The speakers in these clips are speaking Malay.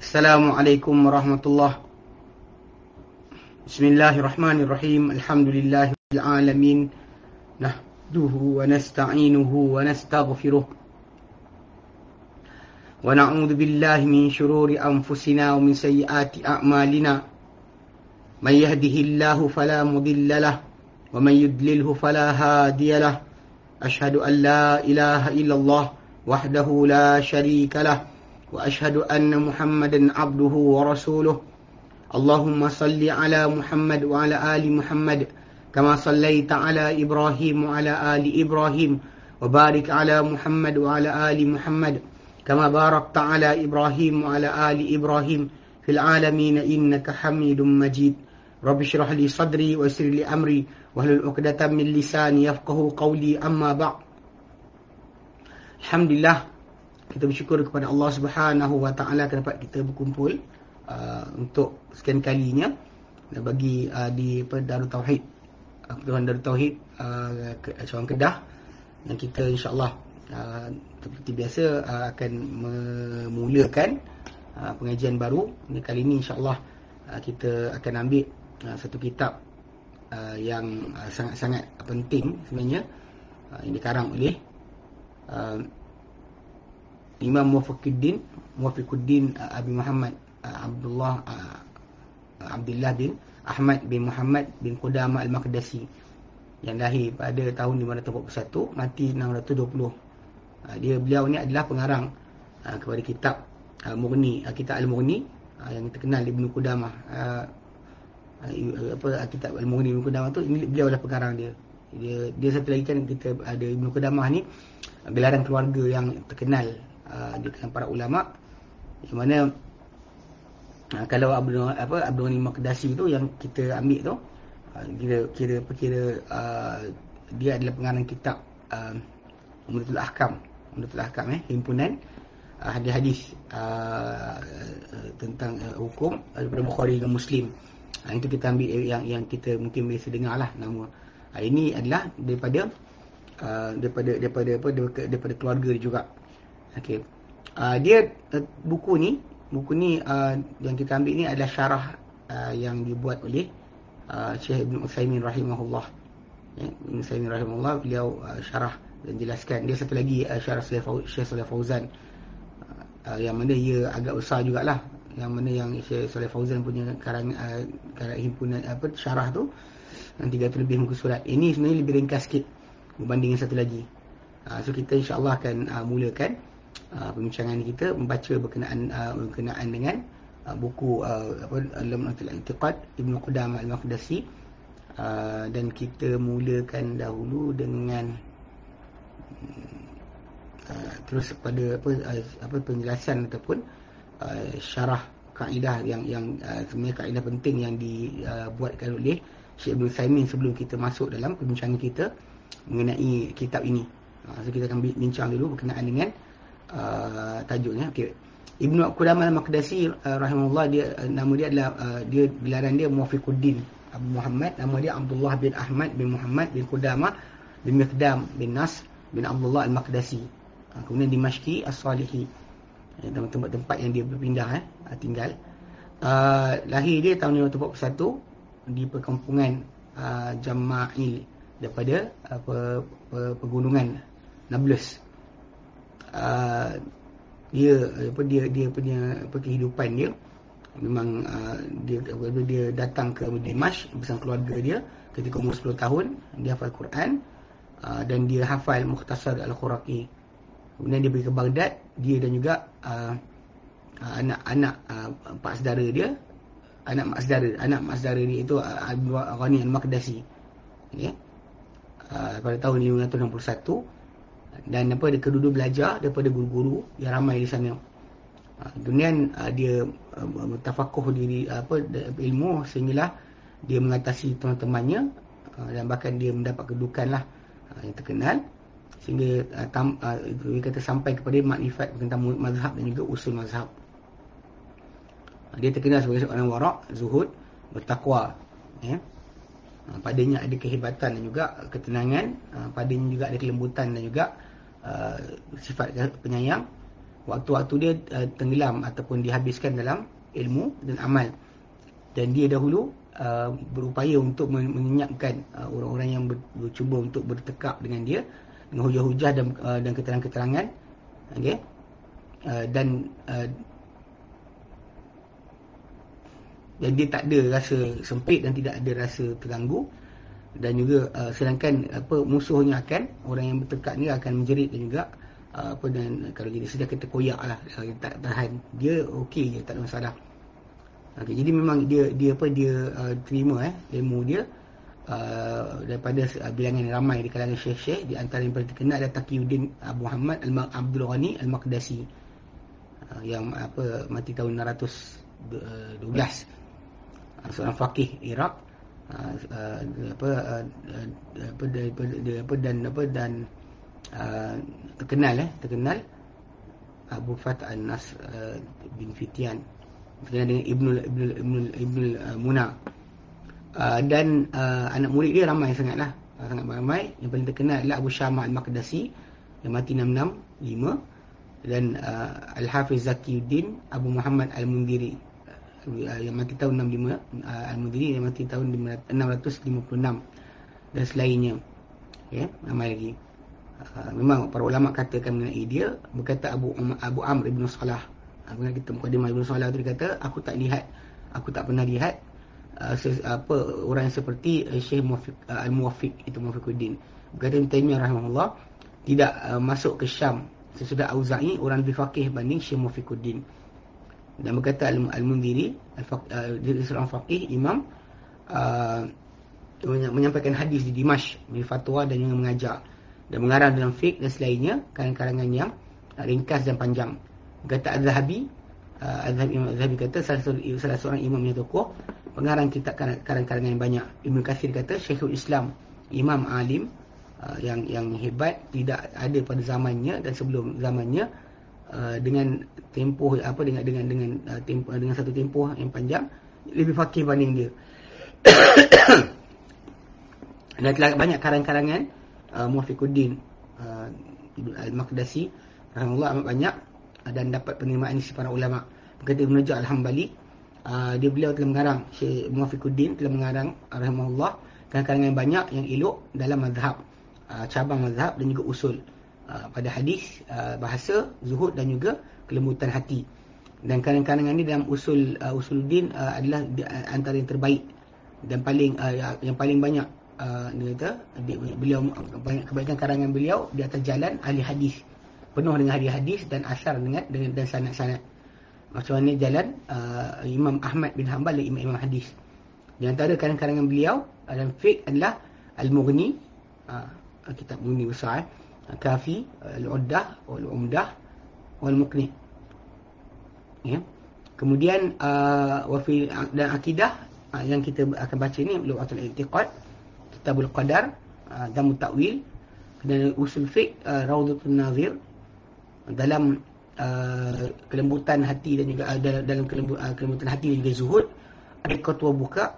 السلام عليكم ورحمة الله. بسم الله الرحمن الرحيم. الحمد لله العالمين. نحمده ونستعينه ونستغفره. ونعوذ بالله من شرور أنفسنا ومن سيئات أعمالنا. من يهده الله فلا مضل له ومن يدلله فلا هادي له. أشهد أن لا إله إلا الله وحده لا شريك له. وأشهد أن محمدا عبده ورسوله اللهم صل على محمد وعلى آل محمد كما صليت على إبراهيم وعلى آل إبراهيم وبارك على محمد وعلى آل محمد كما باركت على إبراهيم وعلى آل إبراهيم في العالمين إنك حميد مجيد رب اشرح لي صدري ويسر لي أمري واحلل عقدة من لساني يفقه قولي أما بعد Alhamdulillah kita bersyukur kepada Allah Subhanahu Wa Taala kerana dapat kita berkumpul uh, untuk sekian kalinya dan bagi uh, di Darul Tauhid uh, Darul Tauhid uh, Syawang Kedah yang kita insya-Allah uh, seperti biasa uh, akan memulakan uh, pengajian baru. Ini kali ini insya-Allah uh, kita akan ambil uh, satu kitab uh, yang sangat-sangat uh, penting sebenarnya uh, yang dikarang oleh uh, Imam Muwafiquddin Muwafiquddin uh, Abi Muhammad uh, Abdullah uh, Abdullah bin Ahmad bin Muhammad bin Qudamah Al-Maqdisi yang lahir pada tahun 541 mati 620 uh, dia beliau ni adalah pengarang uh, kepada kitab uh, Mughni uh, kitab Al-Mughni uh, yang terkenal Ibnu Qudamah uh, uh, apa uh, kitab Al-Mughni Ibnu Qudamah tu ini beliau adalah pengarang dia. Dia dia satu lagi kan kita ada Ibnu Qudamah ni gelaran keluarga yang terkenal uh, di kalangan para ulama. Yang mana uh, kalau Abdul apa Abdul Ghani Maqdisi tu yang kita ambil tu uh, kira kira kira uh, dia adalah pengarang kitab uh, Umdatul Ahkam. Umdatul Ahkam eh himpunan uh, hadis-hadis uh, tentang uh, hukum daripada Bukhari dan Muslim. Uh, itu kita ambil yang yang kita mungkin biasa dengarlah nama. Uh, ini adalah daripada Uh, daripada daripada apa daripada, daripada keluarga juga. Okey. Uh, dia uh, buku ni, buku ni uh, yang kita ambil ni adalah syarah uh, yang dibuat oleh uh, Syekh Ibn Utsaimin rahimahullah. Ya, Ibn Utsaimin rahimahullah beliau uh, syarah dan jelaskan. Dia satu lagi uh, syarah Syekh Saleh Fauzan uh, yang mana ia agak besar jugalah. Yang mana yang Syekh Saleh Fauzan punya karang uh, karang himpunan apa syarah tu yang 300 lebih muka surat. Ini sebenarnya lebih ringkas sikit berbanding yang satu lagi. Uh, so kita insya-Allah akan uh, mulakan uh, perbincangan kita membaca berkenaan uh, berkenaan dengan uh, buku uh, apa Al-Lamnatul I'tiqad Ibnu Qudamah Al-Maqdisi uh, dan kita mulakan dahulu dengan uh, terus pada apa uh, apa penjelasan ataupun uh, syarah kaedah yang yang uh, sebenarnya kaedah penting yang dibuatkan uh, oleh Syekh Ibn Saimin sebelum kita masuk dalam perbincangan kita mengenai kitab ini. Ha, so kita akan bincang dulu berkenaan dengan uh, tajuknya. Okey. Ibnu Qudamah Al-Maqdisi uh, rahimahullah dia uh, nama dia adalah uh, dia gelaran dia Muwafiquddin Abu Muhammad, nama dia Abdullah bin Ahmad bin Muhammad bin Qudamah bin Miqdam bin Nas bin Abdullah Al-Maqdisi. Uh, kemudian Dimashqi As-Salihi. Uh, tempat-tempat yang dia berpindah eh, uh, tinggal. Uh, lahir dia tahun 1941 di perkampungan uh, Jama'il daripada apa pegunungan Nablus. Uh, dia apa dia dia punya apa kehidupan dia memang uh, dia apabila dia datang ke Dimash bersama keluarga dia ketika umur 10 tahun dia hafal Quran uh, dan dia hafal Mukhtasar Al-Quraqi. Kemudian dia pergi ke Baghdad, dia dan juga uh, anak-anak uh, empat saudara dia, anak mak saudara, anak mak saudara dia itu uh, Ghani Al-Maqdisi. Okay. Uh, pada tahun 1961 dan apa dia kedua belajar daripada guru-guru yang ramai di sana. Uh, kemudian uh, dia uh, tafakuh diri apa ilmu sehinggalah dia mengatasi teman-temannya dan bahkan dia mendapat kedudukan lah yang terkenal sehingga tam, dia kata sampai kepada makrifat tentang mazhab dan juga usul mazhab. Dia terkenal sebagai seorang warak, zuhud, bertakwa. Ya. Ha, padanya ada kehebatan dan juga ketenangan. Ha, padanya juga ada kelembutan dan juga uh, sifat penyayang. Waktu-waktu dia uh, tenggelam ataupun dihabiskan dalam ilmu dan amal. Dan dia dahulu uh, berupaya untuk menyenyapkan uh, orang-orang yang ber, bercuba untuk bertekak dengan dia dengan hujah-hujah dan uh, dan keterangan-keterangan. Okey? Uh, dan uh, dan dia tak ada rasa sempit dan tidak ada rasa terganggu. Dan juga uh, sedangkan apa musuhnya akan orang yang bertekak ni akan menjerit dan juga uh, apa dan kalau jadi sedia kata koyak lah uh, tak tahan. Dia okey je tak ada masalah. Okay, jadi memang dia dia apa dia uh, terima eh ilmu dia. Uh, daripada uh, bilangan ramai di kalangan syekh-syekh di antara yang paling terkenal adalah Taqiyuddin Abu Muhammad Al-Abdul Ghani Al-Maqdasi uh, yang apa mati tahun 612 uh, seorang fakih Iraq uh, uh, apa uh, apa apa, apa dan apa dan terkenal eh terkenal Abu Fath An-Nas uh, bin Fitian terkenal dengan Ibnu Ibnu Ibnu Ibnu Muna. Dan anak murid dia ramai sangatlah. Sangat ramai. Yang paling terkenal adalah Abu Syama Al-Maqdasi yang mati 665 dan Al-Hafiz Zakiuddin Abu Muhammad Al-Mundiri yang mati tahun 65 uh, Al-Mudhiri yang mati tahun 656 dan selainnya ya ramai lagi. Uh, memang para ulama katakan mengenai dia berkata Abu um, Abu Amr Ibn Salah. Apa uh, kita mukadimah Ibn Salah tu dia kata aku tak lihat aku tak pernah lihat apa orang yang seperti uh, Syekh Muwafiq uh, Al-Muwafiq itu Muwafiquddin berkata Ibn Taymiyah rahimahullah tidak masuk ke Syam sesudah Auza'i orang lebih faqih banding Syekh Muwafiquddin dan berkata Al-Mundiri uh, dia seorang faqih imam uh, menyampaikan hadis di Dimash di fatwa dan juga mengajar. Dan mengarang dalam fiqh dan selainnya karangan-karangan yang uh, ringkas dan panjang. Kata Az-Zahabi uh, Az-Zahabi kata salah, seorang, salah seorang imam yang tokoh pengarang kitab karangan-karangan yang banyak. Ibn Kathir kata Syekhul Islam imam alim uh, yang yang hebat tidak ada pada zamannya dan sebelum zamannya uh, dengan tempoh apa dengan dengan dengan uh, tempoh dengan satu tempoh yang panjang lebih fakih banding dia. Dan telah banyak karangan-karangan uh, Muafiquddin uh, Al-Maqdasi rahimahullah amat banyak uh, dan dapat penerimaan di para ulama. Berkata Ibn Najah Al-Hambali uh, dia beliau telah mengarang Syekh Muafiquddin telah mengarang rahimahullah karangan-karangan banyak yang elok dalam mazhab uh, cabang mazhab dan juga usul uh, pada hadis uh, bahasa zuhud dan juga kelembutan hati. Dan karangan-karangan ini dalam usul uh, usuluddin uh, adalah di, uh, antara yang terbaik dan paling uh, yang paling banyak uh, dia kata di, beliau banyak kebaikan karangan beliau di atas jalan ahli hadis penuh dengan ahli hadis dan asar dengan dengan dan sanad-sanad. Macam mana jalan uh, Imam Ahmad bin Hanbal dan imam-imam hadis. Di antara karangan-karangan beliau dalam fiqh adalah Al-Mughni uh, kitab Mughni besar eh. Kafi, Al-Uddah, Al-Umdah, Al-Muqni. Ya. Kemudian uh, wafi dan akidah uh, yang kita akan baca ni Lu'atul I'tiqad, Kitabul Qadar, uh, Damu Ta'wil dan Usul Fiqh uh, Raudhatul Nazir dalam uh, kelembutan hati dan juga uh, dalam kelembu, uh, kelembutan hati dan juga zuhud ada ketua buka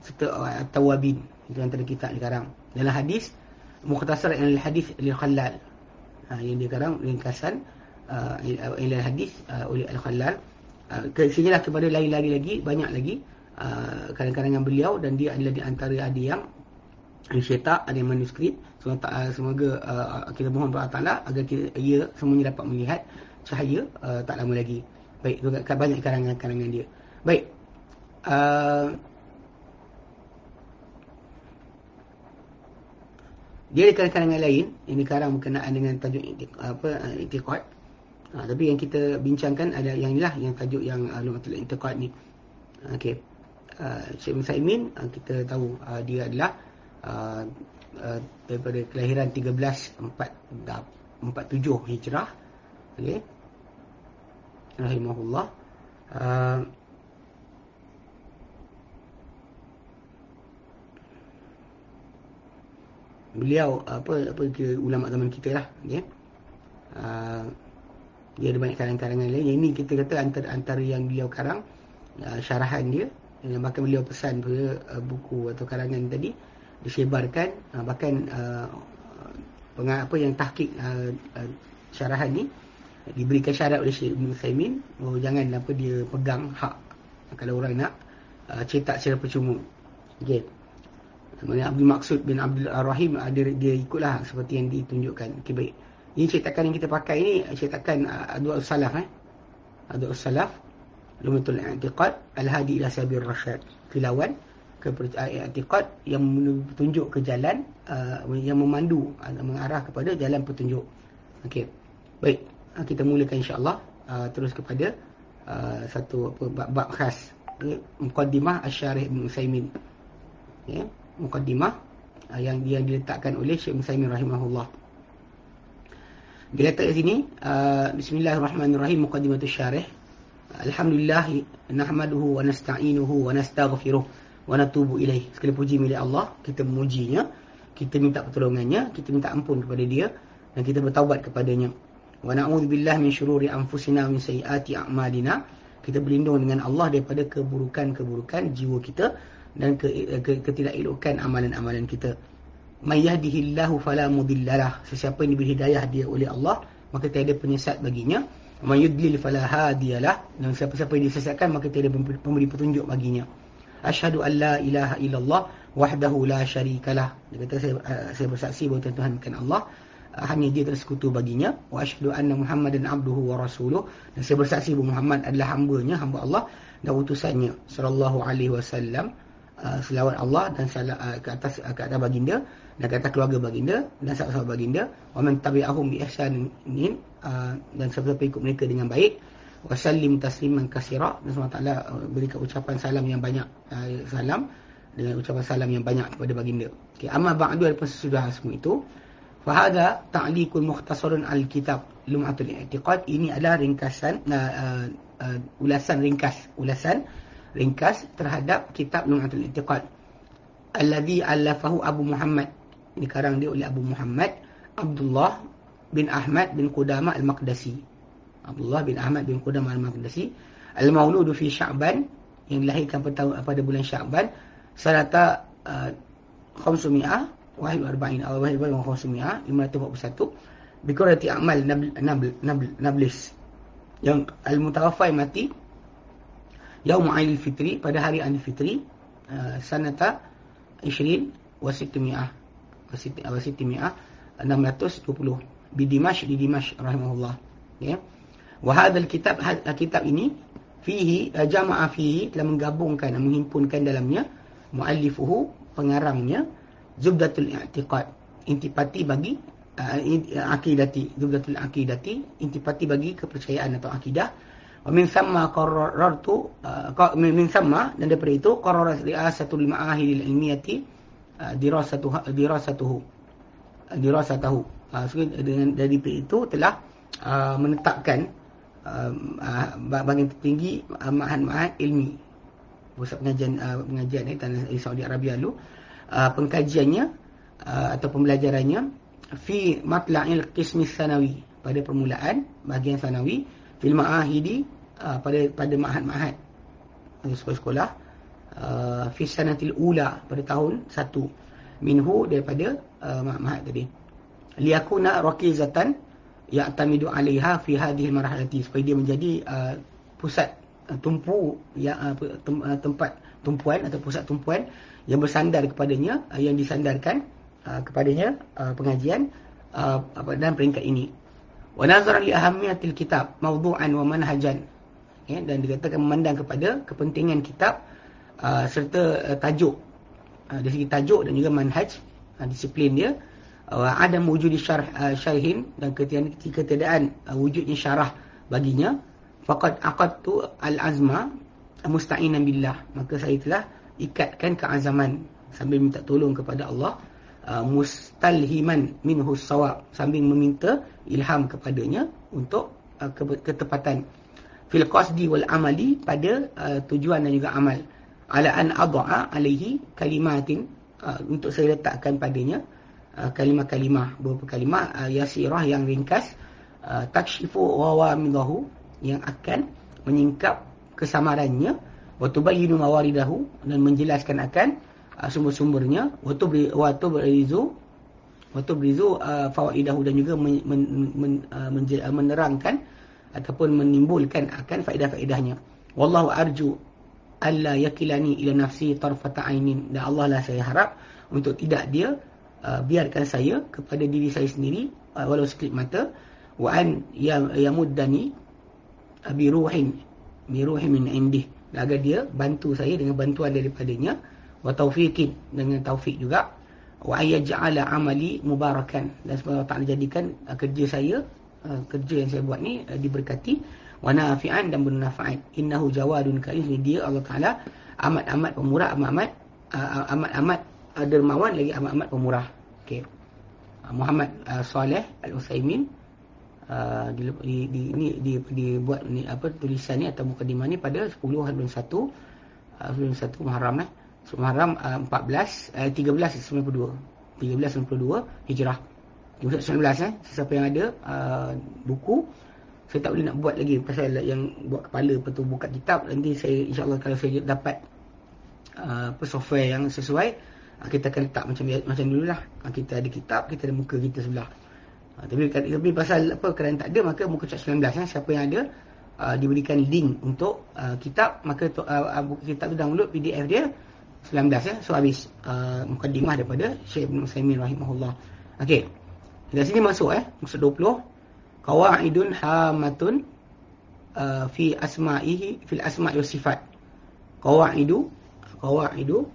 serta uh, tawabin. Itu antara kita sekarang. Dalam hadis mukhtasar al-hadis lil-khallal uh, yang dia sekarang ringkasan uh, ilal hadis uh, oleh Al-Khalal uh, ke sini lah kepada lain-lain lagi banyak lagi uh, karangan-karangan beliau dan dia adalah di antara ada yang cetak ada yang manuskrip. Semoga uh, semoga uh, kita mohon kepada Allah agar kita, ia semuanya dapat melihat cahaya uh, tak lama lagi. Baik banyak karangan-karangan dia. Baik uh, dia ada karangan lain ini karang berkenaan dengan tajuk apa itiqad Ha, tapi yang kita bincangkan ada yang inilah yang tajuk yang uh, Lumatul Intiqad ni. Okey. Uh, Syekh Musa Imin uh, kita tahu uh, dia adalah uh, uh, daripada kelahiran 1347 Hijrah. Okey. Rahimahullah. Uh, beliau apa apa ke ulama zaman kita lah okey. Uh, dia ada banyak karangan-karangan lain. Yang ini kita kata antara antara yang beliau karang uh, syarahan dia yang bahkan beliau pesan pada uh, buku atau karangan tadi disebarkan uh, bahkan uh, peng, apa yang tahqiq uh, uh, syarahan ni diberikan syarat oleh Syekh Ibn Saimin oh, jangan apa dia pegang hak kalau orang nak uh, cetak secara percuma okey Sebenarnya Abdul Maksud bin Abdul Rahim ada dia ikutlah seperti yang ditunjukkan. Okey baik. Ini cetakan yang kita pakai ini cetakan uh, Adwa Salaf eh. Adwa Salaf Lumatul I'tiqad Al-Hadi ila Sabir Rasyad. Filawan kepercayaan i'tiqad yang menunjuk ke jalan uh, yang memandu uh, mengarah kepada jalan petunjuk. Okey. Baik. Uh, kita mulakan insya-Allah uh, terus kepada uh, satu apa bab, bab khas. Okay. Muqaddimah Asy-Syarih Ibn Utsaimin. Okay mukaddimah uh, yang yang diletakkan oleh Syekh Musaimin rahimahullah. Dia letak di sini uh, bismillahirrahmanirrahim muqaddimatus syarih. Alhamdulillah nahmaduhu wa nasta'inuhu wa nastaghfiruh wa natubu ilaih. Sekali puji milik Allah, kita memujinya, kita minta pertolongannya, kita minta ampun kepada dia dan kita bertaubat kepadanya. Wa na'udzubillahi min syururi anfusina wa min sayyiati a'malina. Kita berlindung dengan Allah daripada keburukan-keburukan jiwa kita dan ke, ke, ketidakelokkan amalan-amalan kita. May yahdihillahu fala mudhillalah. Sesiapa yang diberi hidayah dia oleh Allah, maka tiada penyesat baginya. May yudlil fala hadiyalah. Dan siapa-siapa yang disesatkan maka tiada pemberi petunjuk baginya. Asyhadu an la ilaha illallah wahdahu la syarikalah. Dia kata saya, uh, saya bersaksi bahawa Tuhan bukan Allah hanya dia tersekutu baginya wa asyhadu anna muhammadan abduhu wa rasuluh dan saya bersaksi bahawa Muhammad adalah hamba-Nya hamba Allah dan utusannya sallallahu alaihi wasallam uh, selawat Allah dan salat uh, ke atas uh, ke atas baginda dan ke atas keluarga baginda dan sahabat-sahabat baginda. Wa man tabi'ahum bi ihsanin uh, dan siapa-siapa ikut mereka dengan baik. Wa sallim tasliman katsira dan SWT uh, berikan ucapan salam yang banyak uh, salam dengan ucapan salam yang banyak kepada baginda. Okey amma ba'du daripada sesudah semua itu fa hadha ta'liqul mukhtasarun al-kitab lum'atul i'tiqad. Ini adalah ringkasan uh, uh, uh, ulasan ringkas ulasan ringkas terhadap kitab Nu'atul I'tiqad. Alladhi allafahu Abu Muhammad. Dikarang dia oleh Abu Muhammad Abdullah bin Ahmad bin Qudamah Al-Maqdasi Abdullah bin Ahmad bin Qudamah Al-Maqdasi Al-Mauludu fi Sya'ban yang dilahirkan pada, pada bulan Sya'ban sanata uh, 500 wahid arba'in. Atau wahid arba'in 500 541 bikurati amal nablis. Yang al-mutawaffai mati Yaum Aidil Fitri pada hari Aidil Fitri uh, sanata 20 wa 600 wa 600 620 di Dimash di Dimash rahimahullah. Ya. Wa hadzal kitab kitab ini fihi uh, jama'a fihi telah menggabungkan dan menghimpunkan dalamnya muallifuhu pengarangnya zubdatul i'tiqad. Intipati bagi uh, akidati. Zubdatul akidati intipati bagi kepercayaan atau akidah min thamma qarrartu uh, min thamma dan daripada itu qarrara ri'asatul ma'ahid al-ilmiyati uh, dirasatuhu. Dirasatuhu dirasatuhu uh, so, dengan dari itu telah menetapkan bahagian tertinggi ma'had-ma'had ilmi. Pusat pengajian pengajian ni tanah di Saudi Arabia uh, pengkajiannya atau pembelajarannya fi matla'il qismi sanawi. Pada permulaan bahagian sanawi fil ma'ahidi uh, pada pada mahad-mahad sekolah-sekolah uh, fi sanatil ula pada tahun 1 minhu daripada uh, mahad tadi. Liyakuna rakizatan ya'tamidu 'alaiha fi hadhihi marhalati supaya dia menjadi uh, pusat uh, tumpu yang uh, tem, uh, tempat tumpuan atau pusat tumpuan yang bersandar kepadanya uh, yang disandarkan uh, kepadanya uh, pengajian uh, dan peringkat ini wa nazaran li ahammiyatil kitab mawdu'an wa manhajan. Ya, dan dikatakan memandang kepada kepentingan kitab uh, serta uh, tajuk. Uh, dari segi tajuk dan juga manhaj uh, disiplin dia uh, ada wujud syarh uh, syarhin dan ketika ketiadaan uh, wujudnya syarah baginya. Faqad aqadtu al-azma musta'inan billah. Maka saya telah ikatkan keazaman sambil minta tolong kepada Allah uh, mustalhiman minhu sawab sambil meminta ilham kepadanya untuk uh, ketepatan. Fil qasdi wal amali pada uh, tujuan dan juga amal. Ala an adha alaihi kalimatin uh, untuk saya letakkan padanya uh, kalimah-kalimah beberapa kalimah uh, yasirah yang ringkas uh, takshifu wawamidahu yang akan menyingkap kesamarannya wa tubayyinu mawaridahu dan menjelaskan akan uh, sumber-sumbernya wa tubri wa tubrizu wa tubrizu uh, fawaidahu dan juga men, men, men, uh, menerangkan ataupun menimbulkan akan faedah-faedahnya. Wallahu arju alla yakilani ila nafsi tarfata ainin. Dan Allah lah saya harap untuk tidak dia uh, biarkan saya kepada diri saya sendiri uh, walau sekelip mata. Wa an yamuddani bi ruhin bi ruhin min indih. Agar dia bantu saya dengan bantuan daripadanya wa taufiqin dengan taufik juga. Wa ayja'ala amali mubarakan. Dan semoga Allah jadikan uh, kerja saya uh, kerja yang saya buat ni uh, diberkati. Wa nafi'an dan bermanfaat innahu jawadun karim dia Allah Taala amat-amat pemurah amat-amat uh, amat-amat uh, dermawan lagi amat-amat pemurah. Okey. Uh, Muhammad uh, Saleh Al-Utsaimin uh, di, di, di ini di, dibuat ni apa tulisan ni atau mukadimah ni pada 10 bulan 1 uh, bulan 1 Muharram eh Muharram uh, 14 uh, 1392 1392 Hijrah. 19 eh siapa yang ada uh, buku saya tak boleh nak buat lagi pasal yang buat kepala betul buka kitab nanti saya insyaallah kalau saya dapat uh, apa software yang sesuai uh, kita akan letak macam macam dululah. Uh, kita ada kitab kita ada muka kita sebelah. Uh, tapi tapi pasal apa kerana tak ada maka muka cat 19 eh siapa yang ada uh, diberikan link untuk uh, kitab maka to, uh, kitab tu download PDF dia 19 ya. So habis uh, mukadimah daripada Syekh Ibn Musaimin rahimahullah. Okey. Dari sini masuk eh maksud 20 qawaidun hamatun uh, fi asma'ihi fil asma'i was sifat. Qawaidu qawaidu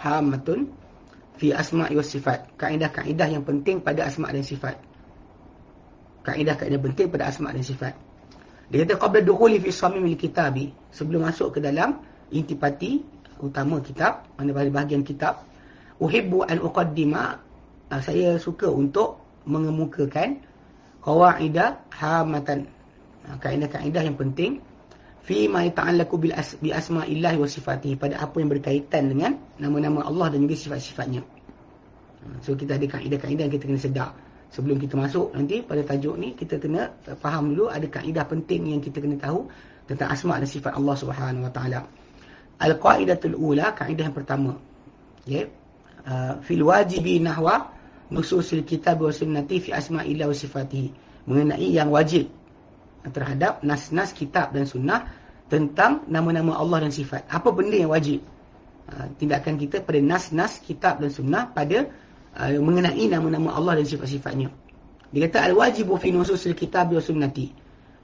hamatun fi asma'i was sifat. Kaedah-kaedah yang penting pada asma' dan sifat. Kaedah-kaedah penting pada asma' dan sifat. Dia kata qabla dukhuli fi samimil kitabi sebelum masuk ke dalam intipati utama kitab mana bahagian kitab uhibbu an uqaddima uh, saya suka untuk mengemukakan qawaida hamatan. Uh, kaedah-kaedah yang penting. Fi ma ta'allaqu bil as bi asma'illah wa sifatihi pada apa yang berkaitan dengan nama-nama Allah dan juga sifat-sifatnya. Uh, so kita ada kaedah-kaedah yang kita kena sedar. Sebelum kita masuk nanti pada tajuk ni kita kena faham dulu ada kaedah penting yang kita kena tahu tentang asma dan sifat Allah Subhanahu wa taala Al-Qaidatul Ula, kaedah yang pertama. Ya. Uh, fil wajibi nahwa nususil kitab wa sunnati fi asma'illah wa sifatihi. Mengenai yang wajib terhadap nas-nas kitab dan sunnah tentang nama-nama Allah dan sifat. Apa benda yang wajib? Uh, tindakan kita pada nas-nas kitab dan sunnah pada uh, mengenai nama-nama Allah dan sifat-sifatnya. Dia kata al-wajibu fi nususil kitab wa sunnati.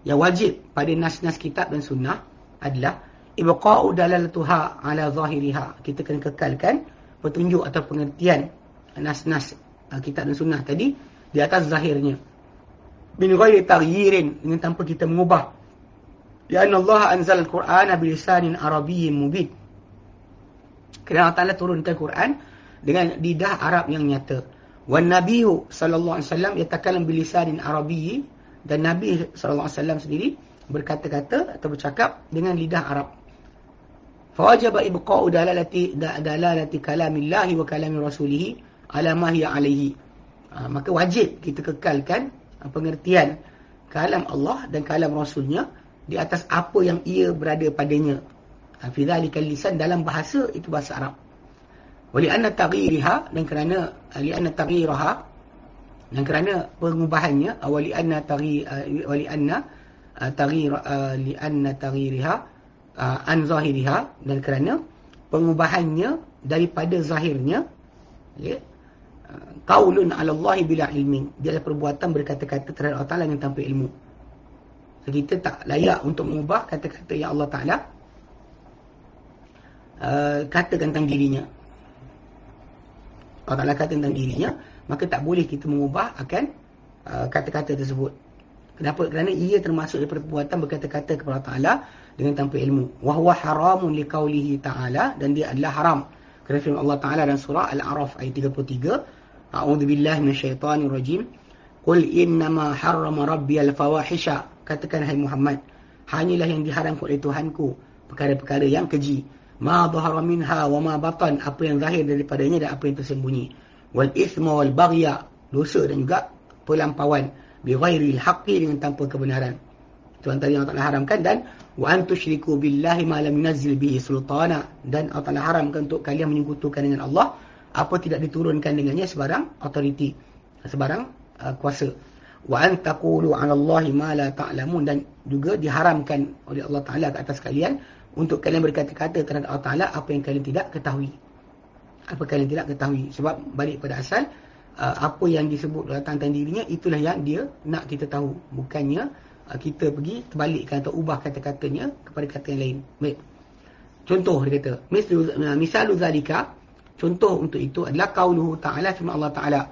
Yang wajib pada nas-nas kitab dan sunnah adalah ibqa'u dalalatuha ala zahiriha. Kita kena kekalkan petunjuk atau pengertian nas-nas uh, kitab dan sunnah tadi di atas zahirnya. Min ghairi taghyirin dengan tanpa kita mengubah. Ya Allah anzal al-Quran bi lisanin arabiyyin mubin. Kerana Allah Taala turunkan Quran dengan lidah Arab yang nyata. Wan nabiyyu sallallahu alaihi wasallam yatakallam bi lisanin arabiyyi dan nabi sallallahu alaihi wasallam sendiri berkata-kata atau bercakap dengan lidah Arab fawajaba ibqa'u dalalati dalalati kalamillahi wa kalami rasulih ala ma hiya alaihi ha, maka wajib kita kekalkan ha, pengertian kalam Allah dan kalam rasulnya di atas apa yang ia berada padanya. Ha, fi dzalikal lisan dalam bahasa itu bahasa Arab. Wali anna taghyirha dan kerana li anna taghyiraha dan kerana pengubahannya wali anna taghyir wali anna taghyir li anna taghyirha uh, an zahiriha dan kerana pengubahannya daripada zahirnya ya uh, qaulun ala Allah bila ilmi dia adalah perbuatan berkata-kata terhadap Allah Taala yang tanpa ilmu. So, kita tak layak untuk mengubah kata-kata yang Allah Taala uh, katakan tentang dirinya. Allah Taala kata tentang dirinya maka tak boleh kita mengubah akan uh, kata-kata tersebut kenapa? Kerana ia termasuk dari perbuatan berkata-kata kepada Allah Taala dengan tanpa ilmu. Wa huwa haramun liqaulihi ta'ala dan dia adalah haram. Kerana firman Allah Taala dalam surah Al-A'raf ayat 33 A'udzu billahi minasyaitonir rajim Qul innama harrama rabbiyal fawahisha. Katakan hai Muhammad hanyalah yang diharamkan oleh Tuhanku perkara-perkara yang keji. Ma dhahara minha wa ma batan. Apa yang zahir daripadanya dan apa yang tersembunyi. Wal ithma wal baghya dosa dan juga pelampauan bi ghairil haqqi dengan tanpa kebenaran. Itu antara yang Allah haramkan dan wa antusyriku billahi ma lam yunzil bihi sultana. Dan Allah haramkan untuk kalian menyekutukan dengan Allah apa tidak diturunkan dengannya sebarang authority sebarang uh, kuasa. Wa an taqulu 'ala Allahi ma la ta'lamun. Dan juga diharamkan oleh Allah Taala ke atas kalian untuk kalian berkata-kata terhadap Allah Taala apa yang kalian tidak ketahui. Apa kalian tidak ketahui. Sebab balik pada asal uh, apa yang disebut tentang dirinya itulah yang dia nak kita tahu bukannya uh, kita pergi terbalikkan atau ubah kata-katanya kepada kata yang lain. Baik. Contoh dia kata, misal uh, misalu zalika contoh untuk itu adalah qauluhu ta'ala firman Allah Taala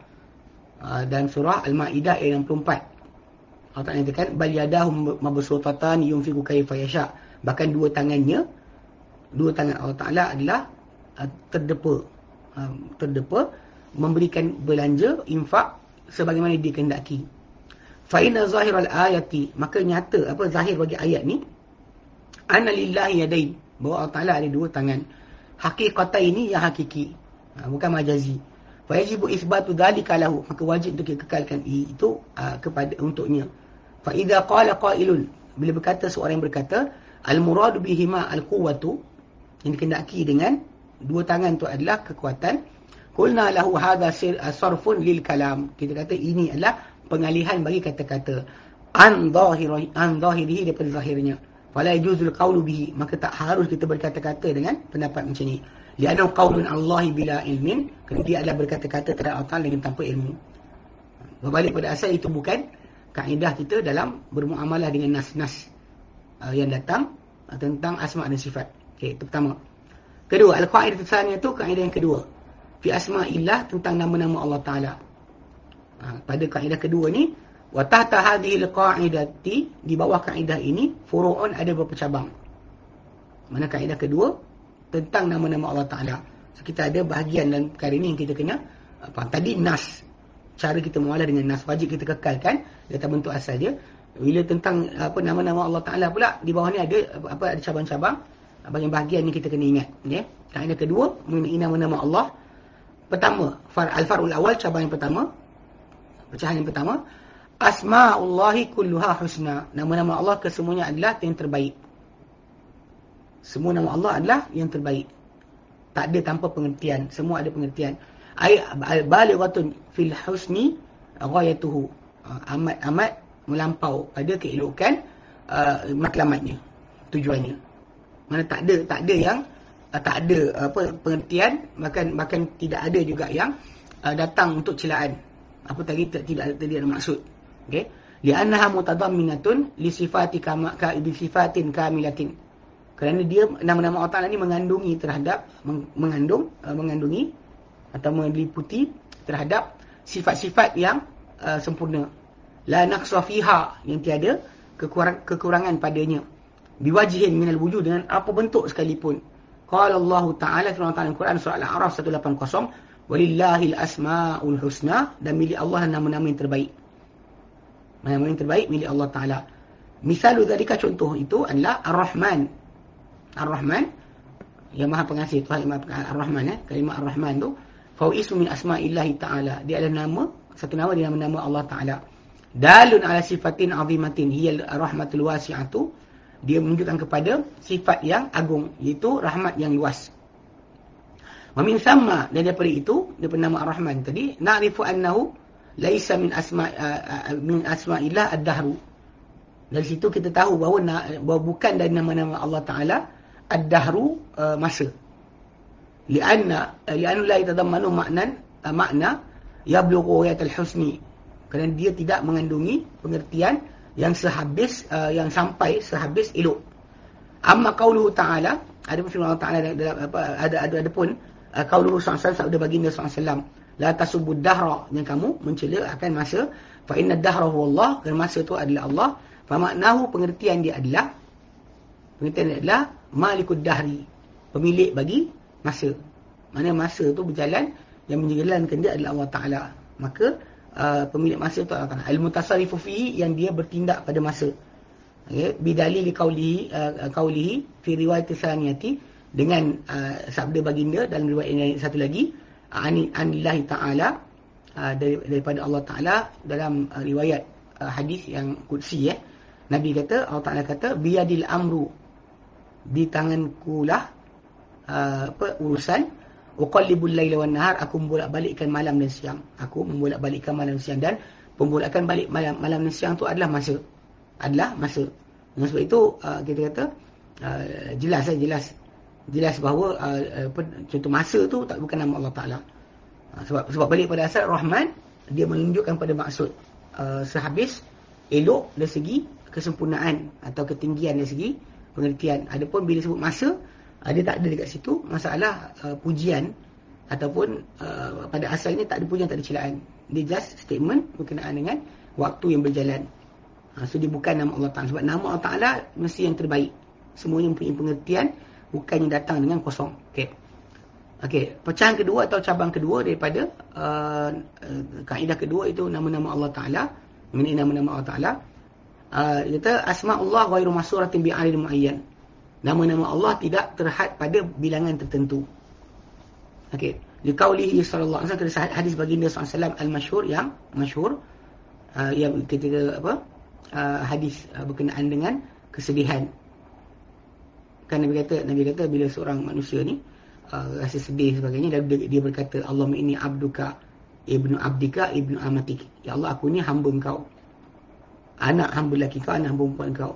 dan surah Al-Maidah ayat 64. Allah Taala katakan bal yadahum mabsutatan yunfiqu kayfa yasha. Bahkan dua tangannya dua tangan Allah Taala adalah terdepa terdepa memberikan belanja infak sebagaimana dia kehendaki. Fa inna zahiral ayati maka nyata apa zahir bagi ayat ni anna lillahi yadain bahawa Allah Taala ada dua tangan. Hakikatan ini yang hakiki. Uh, bukan majazi. Fajibu isbatu dhalika lahu. Maka wajib untuk kita kekalkan itu uh, kepada untuknya. Fa idza qala qailun bila berkata seorang yang berkata al muradu bihima al quwwatu yang dikendaki dengan dua tangan itu adalah kekuatan. Qulna lahu hadha uh, sarfun lil kalam. Kita kata ini adalah pengalihan bagi kata-kata an dhahirihi an dhahirihi daripada zahirnya. Fala yujuzul qawlu bihi. Maka tak harus kita berkata-kata dengan pendapat macam ni. Lianau qaulun Allah bila ilmin kerana dia adalah berkata-kata terhadap Allah dengan tanpa ilmu. Berbalik pada asal itu bukan kaedah kita dalam bermuamalah dengan nas-nas uh, yang datang uh, tentang asma dan sifat. Okey, pertama. Kedua, al-qaidah itu kaedah yang kedua. Fi asma'illah tentang nama-nama Allah Taala. Uh, pada kaedah kedua ni wa tahta hadhihi al-qa'idati di bawah kaedah ini furu'un ada beberapa cabang. Mana kaedah kedua? tentang nama-nama Allah Ta'ala. So, kita ada bahagian dalam perkara ini yang kita kena apa tadi nas cara kita mualah dengan nas wajib kita kekalkan data bentuk asal dia bila tentang apa nama-nama Allah Taala pula di bawah ni ada apa ada cabang-cabang bahagian-bahagian ni kita kena ingat okey kaedah kedua mengenai nama-nama Allah pertama far al-farul awal cabang yang pertama pecahan yang pertama asmaullahi kulluha husna nama-nama Allah kesemuanya adalah yang terbaik semua nama Allah adalah yang terbaik. Tak ada tanpa pengertian. Semua ada pengertian. Balighatun fil husni ghayatuhu. Uh, amat amat melampau pada keelokan uh, matlamatnya. Tujuannya. Mana tak ada tak ada yang uh, tak ada apa pengertian bahkan bahkan tidak ada juga yang uh, datang untuk celaan. Apa tadi tidak tidak ada, ada maksud. Okey. Li'annaha mutadamminatun li sifati kama ka bi sifatin kamilatin kerana dia nama-nama Allah Taala ni mengandungi terhadap mengandung uh, mengandungi atau meliputi terhadap sifat-sifat yang uh, sempurna la naqsa fiha yang tiada kekurang, kekurangan padanya biwajhin minal wujud dengan apa bentuk sekalipun qala Allah Taala firman Allah Quran surah Al-A'raf 180 walillahil asmaul husna dan milik Allah nama-nama yang terbaik. Nama-nama yang terbaik milik Allah Taala. Misal dari contoh itu adalah Ar-Rahman. Ar-Rahman yang Maha Pengasih Tuhan Imam Ar-Rahman eh kalimah Ar-Rahman tu fa ismu min asma'illah taala. Dia adalah nama satu nama dia nama Allah taala. Dalun ala sifatin azimatin hiya rahmatul wasi'atu dia menunjukkan kepada sifat yang agung iaitu rahmat yang luas. Wa min thamma dan daripada itu daripada nama Ar-Rahman tadi na'rifu annahu laisa min asma min asma'illah ad-dahru. Dari situ kita tahu bahawa, bahawa bukan dari nama-nama Allah taala ad-dahru uh, masa. Lianna lianna la yatadammanu maknan uh, makna yablughu ayatul husni. Kerana dia tidak mengandungi pengertian yang sehabis uh, yang sampai sehabis elok. Amma qauluhu ta'ala ada pun firman Allah Ta'ala dalam apa ada ada ada pun uh, qauluhu sallallahu sabda baginda sallallahu la tasubud dahra yang kamu mencela akan masa fa inna dahra huwa Allah kerana masa itu adalah Allah. Fa maknahu pengertian dia adalah pengertian dia adalah Malikud Dahri pemilik bagi masa. Mana masa tu berjalan yang menjalankan dia adalah Allah Taala. Maka uh, pemilik masa tu Taala al-mutasarrifu fihi yang dia bertindak pada masa. Okey bidalil qaulihi uh, qaulihi fi riwayat tsaniyati dengan uh, sabda baginda dalam riwayat yang satu lagi ani anillahi taala uh, dari, daripada Allah Taala dalam uh, riwayat uh, hadis yang qudsi eh. Nabi kata Allah Taala kata biyadil amru di tanganku lah uh, apa urusan uqallibul laila wan nahar aku membolak-balikkan malam dan siang. Aku membolak-balikkan malam dan siang. Dan pembulakan balik malam malam dan siang tu adalah masa. Adalah masa. Dengan sebab itu uh, kita kata uh, jelas eh, jelas. Jelas bahawa uh, apa, contoh masa tu tak bukan nama Allah Taala. Uh, sebab sebab balik pada asal Rahman dia menunjukkan pada maksud uh, sehabis elok dari segi kesempurnaan atau ketinggian dari segi pengertian. Adapun bila sebut masa uh, dia tak ada dekat situ masalah uh, pujian ataupun uh, pada asalnya tak ada pujian tak ada celaan dia just statement berkenaan dengan waktu yang berjalan. Ha, so dia bukan nama Allah Ta'ala. Sebab nama Allah Ta'ala mesti yang terbaik. Semuanya mempunyai pengertian. Bukan yang datang dengan kosong. Okay. Okay. Pecahan kedua atau cabang kedua daripada uh, uh, kaedah kedua itu nama-nama Allah Ta'ala. Mengenai nama-nama Allah Ta'ala. Uh, dia kata Asma'ullah wa iru masuratin bi'alil mu'ayyan. Nama-nama Allah tidak terhad pada bilangan tertentu. Okay. Liqaulihi sallallahu alaihi wasallam hadis baginda sallallahu al-masyhur yang masyhur uh, yang ketika apa uh, hadis uh, berkenaan dengan kesedihan. Kan Nabi kata Nabi kata bila seorang manusia ni uh, rasa sedih sebagainya dia, dia berkata Allahumma inni abduka ibnu abdika ibnu amatik. Ya Allah aku ni hamba engkau. Anak hamba lelaki kau, anak hamba perempuan kau.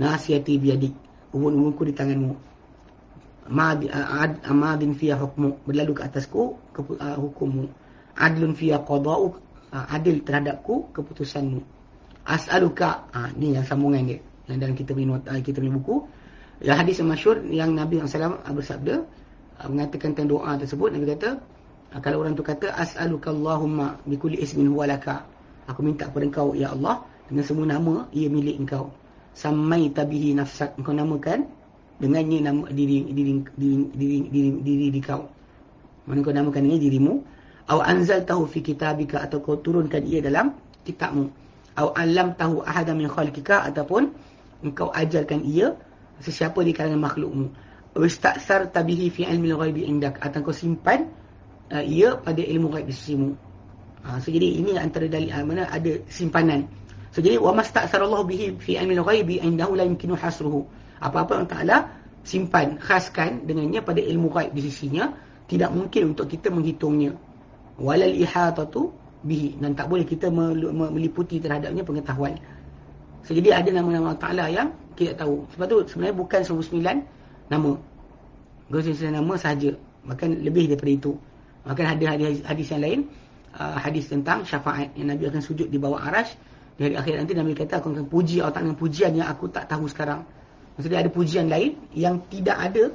Nasiyati biadik. Umur-umurku di tanganmu. Amadin fiya hukmu. Berlalu ke atasku hukummu. Adlun fiya qada'u adil terhadapku keputusanmu. As'aluka uh, ni yang sambungan dia. Yang dalam kita punya uh, kita punya buku. Yang hadis yang masyhur yang Nabi SAW bersabda mengatakan tentang doa tersebut Nabi kata kalau orang tu kata as'aluka Allahumma bikulli ismin huwa laka. Aku minta kepada engkau ya Allah dengan semua nama ia milik engkau samai tabihi nafsak engkau namakan dengannya nama diri diri diri diri diri, diri, diri kau. Mana kau namakan dengan dirimu? Au anzaltahu fi kitabika atau kau turunkan ia dalam kitabmu. Au alam tahu ahada min khalqika ataupun engkau ajarkan ia sesiapa di kalangan makhlukmu. Wastaksar tabihi fi ilmi al-ghaibi indak atau kau simpan uh, ia pada ilmu ghaib di sisimu. Ha, so jadi ini antara dalil uh, mana ada simpanan. So jadi wa mastaksarallahu bihi fi ilmi al-ghaibi indahu la yumkinu hasruhu apa-apa yang Ta'ala simpan, khaskan dengannya pada ilmu gaib di sisinya, tidak mungkin untuk kita menghitungnya. Walal ihatatu bihi. Dan tak boleh kita meliputi terhadapnya pengetahuan. So, jadi ada nama-nama Ta'ala yang kita tahu. Sebab tu sebenarnya bukan 99 nama. 99 nama sahaja. Bahkan lebih daripada itu. Bahkan ada hadis, hadis yang lain. Uh, hadis tentang syafaat. Yang Nabi akan sujud di bawah arash. Di hari akhir nanti Nabi kata aku akan puji Allah Ta'ala dengan pujian yang aku tak tahu sekarang. Maksudnya ada pujian lain yang tidak ada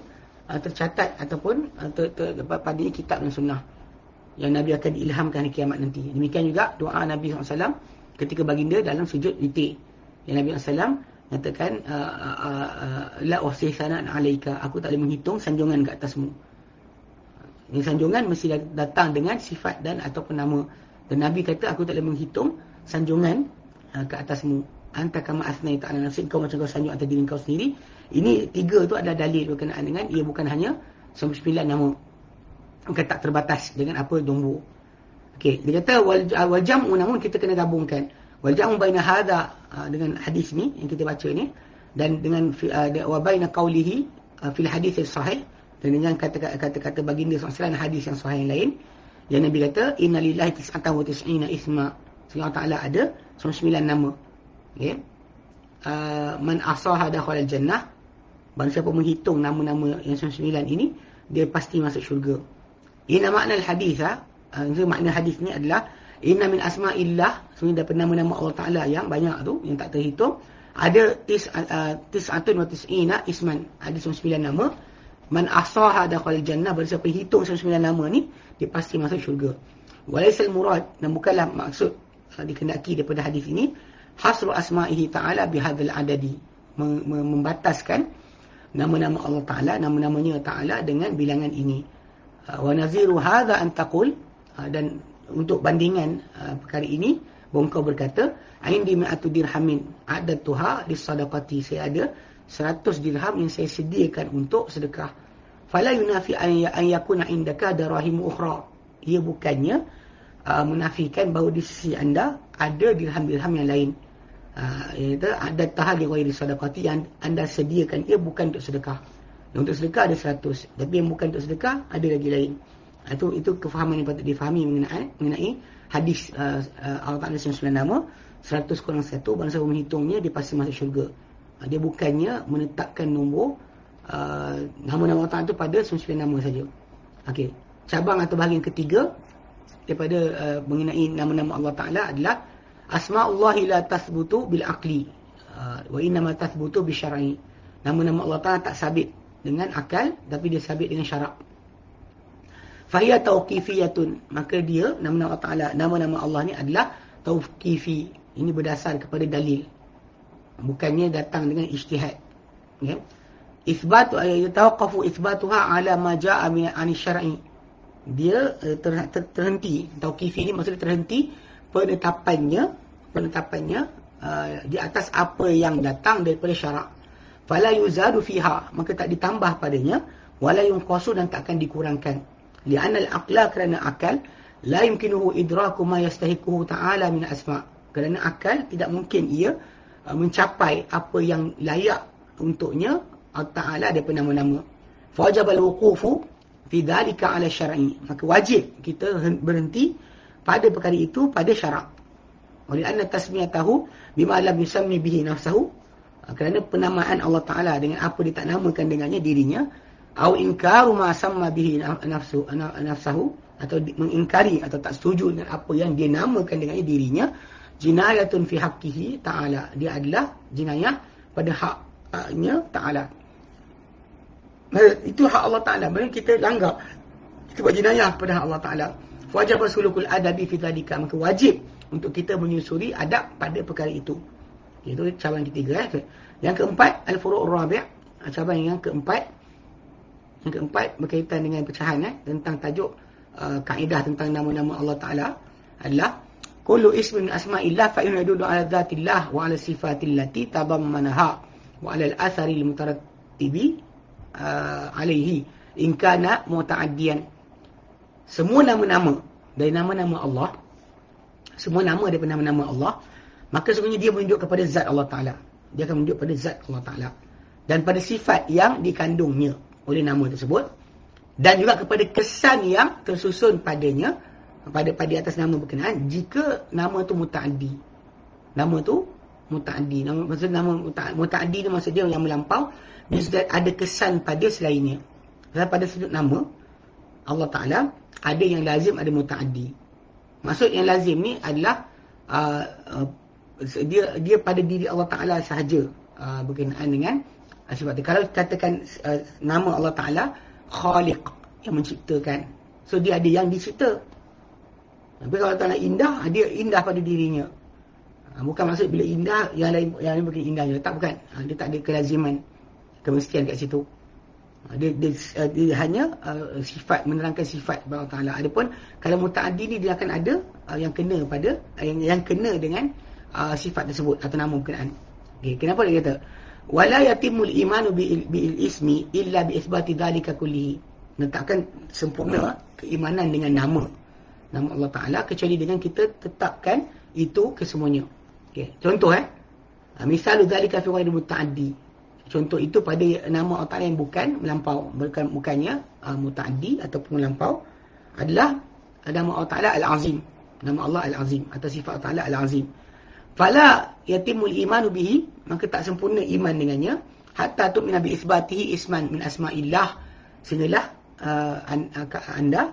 uh, tercatat ataupun uh, ter, ter, pada kitab dan sunnah yang Nabi akan diilhamkan di kiamat nanti. Demikian juga doa Nabi SAW ketika baginda dalam sujud witir. Yang Nabi SAW nyatakan uh, uh, uh, la usih sana'an alaika aku tak boleh menghitung sanjungan ke atasmu. Ini sanjungan mesti datang dengan sifat dan ataupun nama. Dan Nabi kata aku tak boleh menghitung sanjungan uh, ke atasmu anta kama asnai ta'ala nafsi kau macam kau sanjung atas diri kau sendiri. Ini tiga tu adalah dalil berkenaan dengan ia bukan hanya 99 nama. Bukan tak terbatas dengan apa dombo okey dia kata wal, wal jam'u namun kita kena gabungkan. Wal jam'u baina hadha uh, dengan hadis ni yang kita baca ni dan dengan wa baina qawlihi fil hadis sahih dan dengan kata-kata baginda SAW hadis yang sahih yang lain. Yang Nabi kata innalillahi tis'atan wa tis'ina isma Allah Ta'ala ada 99 nama okay. uh, man asaha dakhal al-jannah barang siapa menghitung nama-nama yang 99 ini dia pasti masuk syurga ini makna al-hadis ha? uh, makna hadis ni adalah inna min asma'illah sebenarnya daripada nama-nama Allah Ta'ala yang banyak tu yang tak terhitung ada tis, uh, tis'atun wa tis'ina isman ada 99 nama man asaha dakhal al-jannah barang siapa hitung 99 nama ni dia pasti masuk syurga walaisal murad dan bukanlah maksud dikendaki daripada hadis ini hasru asma'ihi ta'ala bihadzal adadi. Membataskan nama-nama Allah Ta'ala nama-namanya Ta'ala dengan bilangan ini. Uh, wa naziru hadha an taqul. Uh, dan untuk bandingan uh, perkara ini bongkau berkata indi mi'atu dirhamin adatuha lisadaqati saya ada 100 dirham yang saya sediakan untuk sedekah. Fala yunafi an ya, yakuna indaka darahim ukhra. Ia bukannya uh, menafikan bahawa di sisi anda ada dirham-dirham yang lain. Uh, ada tahali ghairi sadaqati yang anda sediakan. Ia bukan untuk sedekah. Yang untuk sedekah ada 100, tapi yang bukan untuk sedekah ada lagi lain. Uh, itu itu kefahaman yang patut difahami mengenai mengenai hadis uh, uh, Allah Ta'ala 99 nama 100 kurang 1 bangsa menghitungnya dia pasti masuk syurga. Uh, dia bukannya menetapkan nombor uh, nama-nama Allah Ta'ala itu pada 99 nama saja. Okey, cabang atau bahagian ketiga daripada uh, mengenai nama-nama Allah Ta'ala adalah Asma'ullahi la tasbutu bil aqli uh, wa inna tasbutu bi syar'i nama-nama Allah Ta'ala tak sabit dengan akal tapi dia sabit dengan syarak Fahiyah tauqifiyatun. Maka dia, nama-nama Allah Ta'ala, nama-nama Allah ni adalah tauqifi. Ini berdasar kepada dalil. Bukannya datang dengan ijtihad. Ya. Isbatu yatawaqafu isbatuha ala ma jaa min an syar'i. Dia uh, ter, ter, terhenti. Tauqifi ni maksudnya terhenti penetapannya penetapannya uh, di atas apa yang datang daripada syarak. Fala yuzadu fiha, maka tak ditambah padanya wala yunqasu dan tak akan dikurangkan li'anna al-aqla kerana akal la yumkinuhu idraku ma yastahiquhu ta'ala min asma kerana akal tidak mungkin ia uh, mencapai apa yang layak untuknya Allah Ta'ala daripada nama-nama fajab al-wuqufu fi dhalika ala syar'i. Maka wajib kita berhenti pada perkara itu pada syarak. Oleh anna tasmiyatahu bima lam yusammi bihi nafsahu. Uh, kerana penamaan Allah Ta'ala dengan apa dia tak namakan dengannya dirinya. Au inkaru ma samma bihi nafsu nafsahu. Atau mengingkari atau tak setuju dengan apa yang dia namakan dengan dirinya. Jinayatun fi haqqihi ta'ala. Dia adalah jinayah pada haknya ta'ala itu hak Allah Ta'ala. Maksudnya kita langgar Kita buat jinayah pada hak Allah Ta'ala. Wajib rasulukul adabi fi thalika Maka wajib untuk kita menyusuri adab pada perkara itu. Itu cabang ketiga eh. Yang keempat Al-Furu'ur Rabi' Cabang yang keempat. Yang keempat berkaitan dengan pecahan eh, tentang tajuk uh, kaedah tentang nama-nama Allah Taala adalah kullu ismin asma'illah fa inna yadullu ala dzatillah wa ala sifatil lati tabammanaha wa ala al-athari al-mutarattibi uh, alaihi in kana muta'addiyan. Semua nama-nama dari nama-nama Allah semua nama daripada nama-nama Allah maka sebenarnya dia menunjuk kepada zat Allah Taala. Dia akan menunjuk kepada zat Allah Taala. Dan pada sifat yang dikandungnya oleh nama tersebut dan juga kepada kesan yang tersusun padanya pada pada atas nama berkenaan jika nama tu mutaaddi. Nama tu mutaaddi maksud nama mutaaddi itu maksud dia yang melampau dia sudah ada kesan pada selainnya dan pada sudut nama Allah Taala ada yang lazim ada mutaaddi maksud yang lazim ni adalah uh, uh, dia dia pada diri Allah Taala sahaja uh, berkenaan dengan sebab tu kalau katakan uh, nama Allah Taala Khaliq yang menciptakan. So dia ada yang dicipta. Tapi kalau Taala indah, ah, dia indah pada dirinya. Bukan maksud bila indah yang lain yang lain bukan indah je. Tak bukan. Dia tak ada kelaziman kemestian kat situ. Dia, dia, dia, dia hanya uh, sifat menerangkan sifat Allah Taala. Adapun kalau mutaaddi ni dia akan ada uh, yang kena pada uh, yang yang kena dengan uh, sifat tersebut atau nama berkenaan. Okey, kenapa dia kata wala yatimul imanu bil ismi illa bi isbati dhalika kullihi menetapkan sempurna keimanan dengan nama nama Allah Taala kecuali dengan kita tetapkan itu kesemuanya okey. Contoh eh. Ha, misal dhalika fi ghairi mutaaddi. Contoh itu pada nama Allah Taala yang bukan melampau. Bukan bukannya uh, mutaaddi ataupun melampau adalah nama Allah Taala al-azim. Nama Allah al-azim atau sifat Allah Taala al-azim. Fala yatimul imanu bihi maka tak sempurna iman dengannya. Hatta tu min bi isbatihi isman min asma'illah. Sehinggalah uh, anda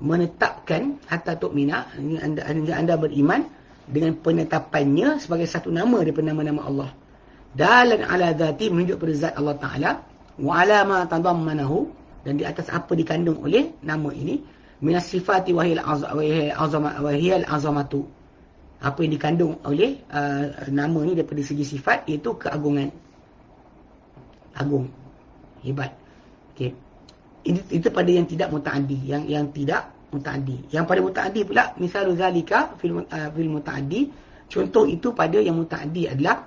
menetapkan hatta tu mina anda anda beriman dengan penetapannya sebagai satu nama daripada nama-nama Allah. Dalan ala zati menunjuk pada zat Allah taala. Wa ala ma tadammanahu dan di atas apa dikandung oleh nama ini. Min sifati wa hiya al-azamatu apa yang dikandung oleh uh, nama ni daripada segi sifat iaitu keagungan. Agung. Hebat. Okey. Itu, itu pada yang tidak mutaaddi yang yang tidak mutaaddi. Yang pada mutaaddi pula misal zalika fil uh, fil mutaaddi. Contoh itu pada yang mutaaddi adalah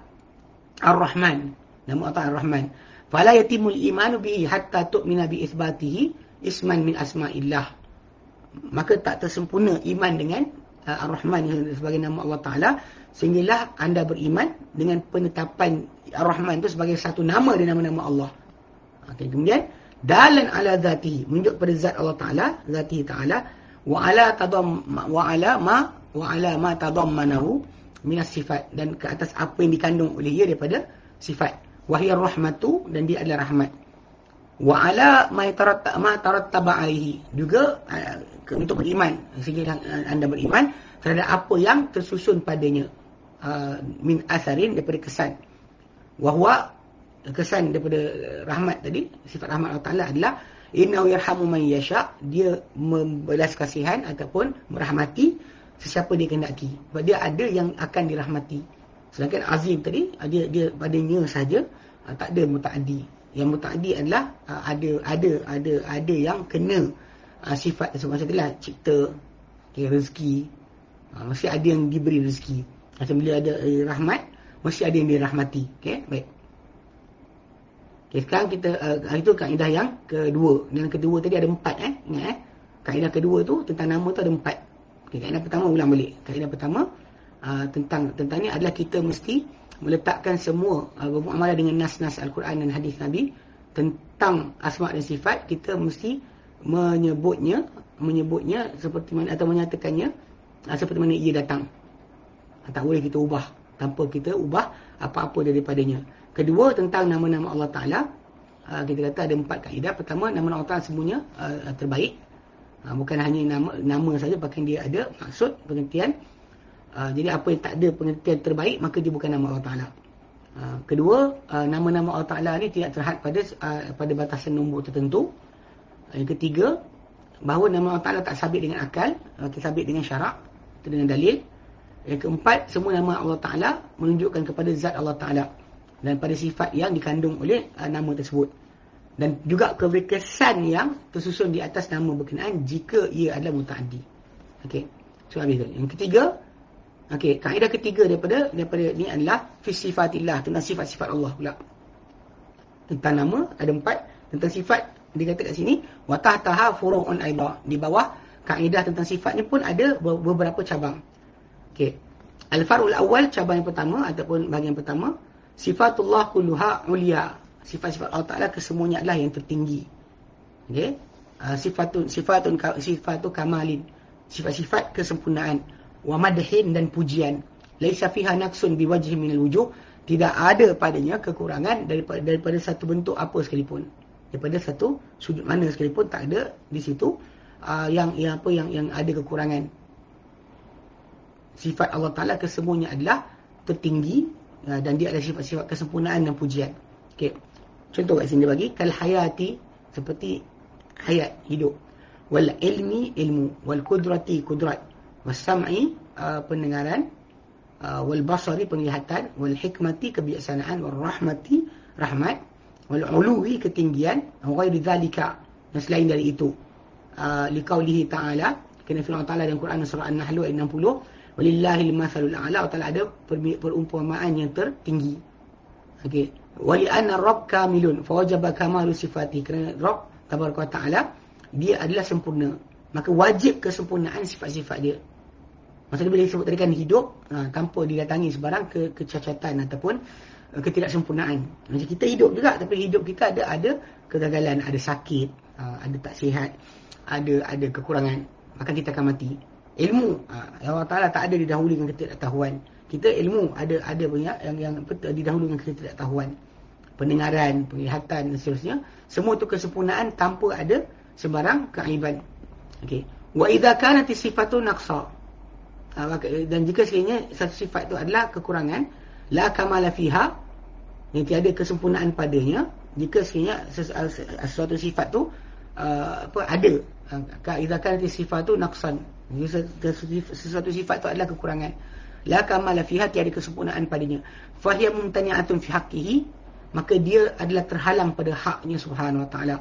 ar-rahman. Nama Allah ar-rahman. Fala yatimul imanu bihi hatta tu'mina bi isbatihi isman min asma'illah. Maka tak tersempurna iman dengan uh, Ar-Rahman sebagai nama Allah Ta'ala. Sehinggalah anda beriman dengan penetapan Ar-Rahman itu sebagai satu nama di nama-nama Allah. Okay, kemudian dalan ala zati. Menunjuk pada zat Allah Ta'ala zati Ta'ala. Wa ala tadam wa ala ma wa ala ma tadammanahu min sifat. Dan ke atas apa yang dikandung oleh ia daripada sifat. Wahiyar rahmatu dan dia adalah rahmat. Wa ala ma tarattaba ma tarattaba alaihi. Juga uh, untuk beriman. Sehingga anda beriman terhadap apa yang tersusun padanya. Uh, min asarin daripada kesan. Wahwa kesan daripada rahmat tadi sifat rahmat Allah Taala adalah innahu yarhamu man yasha. Dia membelas kasihan ataupun merahmati sesiapa dia kehendaki. Sebab dia ada yang akan dirahmati. Sedangkan azim tadi dia dia padanya saja uh, tak ada mutaaddi. Yang mutaaddi adalah uh, ada ada ada ada yang kena sifat tersebut. Macam itulah cipta okay, rezeki. Mesti ada yang diberi rezeki. Macam bila ada uh, rahmat mesti ada yang dirahmati. Okey baik Okay, sekarang kita uh, itu kaedah yang kedua. Yang kedua tadi ada empat eh. Ingat eh. Kaedah kedua tu tentang nama tu ada empat. Okay, kaedah pertama ulang balik. Kaedah pertama uh, tentang tentang ni adalah kita mesti meletakkan semua uh, bermuamalah dengan nas-nas Al-Quran dan hadis Nabi tentang asma dan sifat kita mesti menyebutnya menyebutnya seperti mana atau menyatakannya uh, seperti mana ia datang. Tak boleh kita ubah tanpa kita ubah apa-apa daripadanya. Kedua tentang nama-nama Allah Taala. Uh, kita kata ada empat kaedah. Pertama nama Allah Taala semuanya uh, terbaik. Uh, bukan hanya nama nama saja bahkan dia ada maksud pengertian. Jadi apa yang tak ada pengertian terbaik maka dia bukan nama Allah Taala. Kedua nama-nama Allah Taala ni tidak terhad pada pada batasan nombor tertentu. Yang ketiga bahawa nama Allah Taala tak sabit dengan akal, uh, sabit dengan syarak dengan dalil. Yang keempat semua nama Allah Taala menunjukkan kepada zat Allah Taala dan pada sifat yang dikandung oleh uh, nama tersebut dan juga keberkesan yang tersusun di atas nama berkenaan jika ia adalah mutaaddi. Okey. So habis tu. Yang ketiga, okey, kaedah ketiga daripada daripada ni adalah fi sifatillah, tentang sifat-sifat Allah pula. Tentang nama ada empat, tentang sifat dikatakan kat sini wa tahtaha furu'un aidha. Di bawah kaedah tentang sifat ni pun ada beberapa cabang. Okey. Al-far'ul awal cabang yang pertama ataupun bahagian pertama Sifatullah kulluha ulia. Sifat-sifat Allah Ta'ala kesemuanya adalah yang tertinggi. Okay? Uh, sifatun, sifatun, sifatun kamalin. Sifat-sifat kesempurnaan. Wa madhin dan pujian. Laisa fiha naksun biwajhi minal wujuh. Tidak ada padanya kekurangan daripada, daripada satu bentuk apa sekalipun. Daripada satu sudut mana sekalipun tak ada di situ uh, yang yang apa yang yang ada kekurangan. Sifat Allah Taala kesemuanya adalah tertinggi Ha, dan dia ada sifat-sifat kesempurnaan dan pujian. Okey. Contoh kat sini dia bagi kal hayati seperti hayat hidup. Wal ilmi ilmu, wal qudrati kudrat, was sam'i uh, pendengaran, uh, wal basari penglihatan, wal hikmati kebijaksanaan, wal rahmati rahmat, wal uluwi ketinggian, wa ghairi zalika dan selain dari itu. Uh, liqaulihi ta'ala, kena firman Allah dalam Quran surah An-Nahl ayat 60 Walillahil masalul a'la Allah ada perumpamaan yang tertinggi. Okey. Wali anna rabb kamilun fa wajaba kamalu sifati kerana rabb tabaraka taala dia adalah sempurna. Maka wajib kesempurnaan sifat-sifat dia. Maksudnya bila disebut tadi kan hidup ha, tanpa didatangi sebarang ke kecacatan ataupun uh, ketidaksempurnaan. Macam kita hidup juga tapi hidup kita ada ada kegagalan, ada sakit, uh, ada tak sihat, ada ada kekurangan. Maka kita akan mati ilmu. Ha, Allah Taala tak ada didahului dengan ketidaktahuan kita ilmu ada ada banyak yang yang didahului dengan ketidaktahuan pendengaran penglihatan dan seterusnya. Semua itu kesempurnaan tanpa ada sebarang keaiban. Okey wa idza kanat sifatu naqsa. Ha, dan jika sekiranya satu sifat itu adalah kekurangan la kamala fiha yang tiada kesempurnaan padanya jika sekiranya sesuatu sifat tu uh, apa ada. Ka idza kanat sifatu naqsan. Sesuatu sifat itu adalah kekurangan. La kamala fiha tiada kesempurnaan padanya. Fa hiya mumtani'atun fi haqqihi maka dia adalah terhalang pada haknya subhanahu wa taala.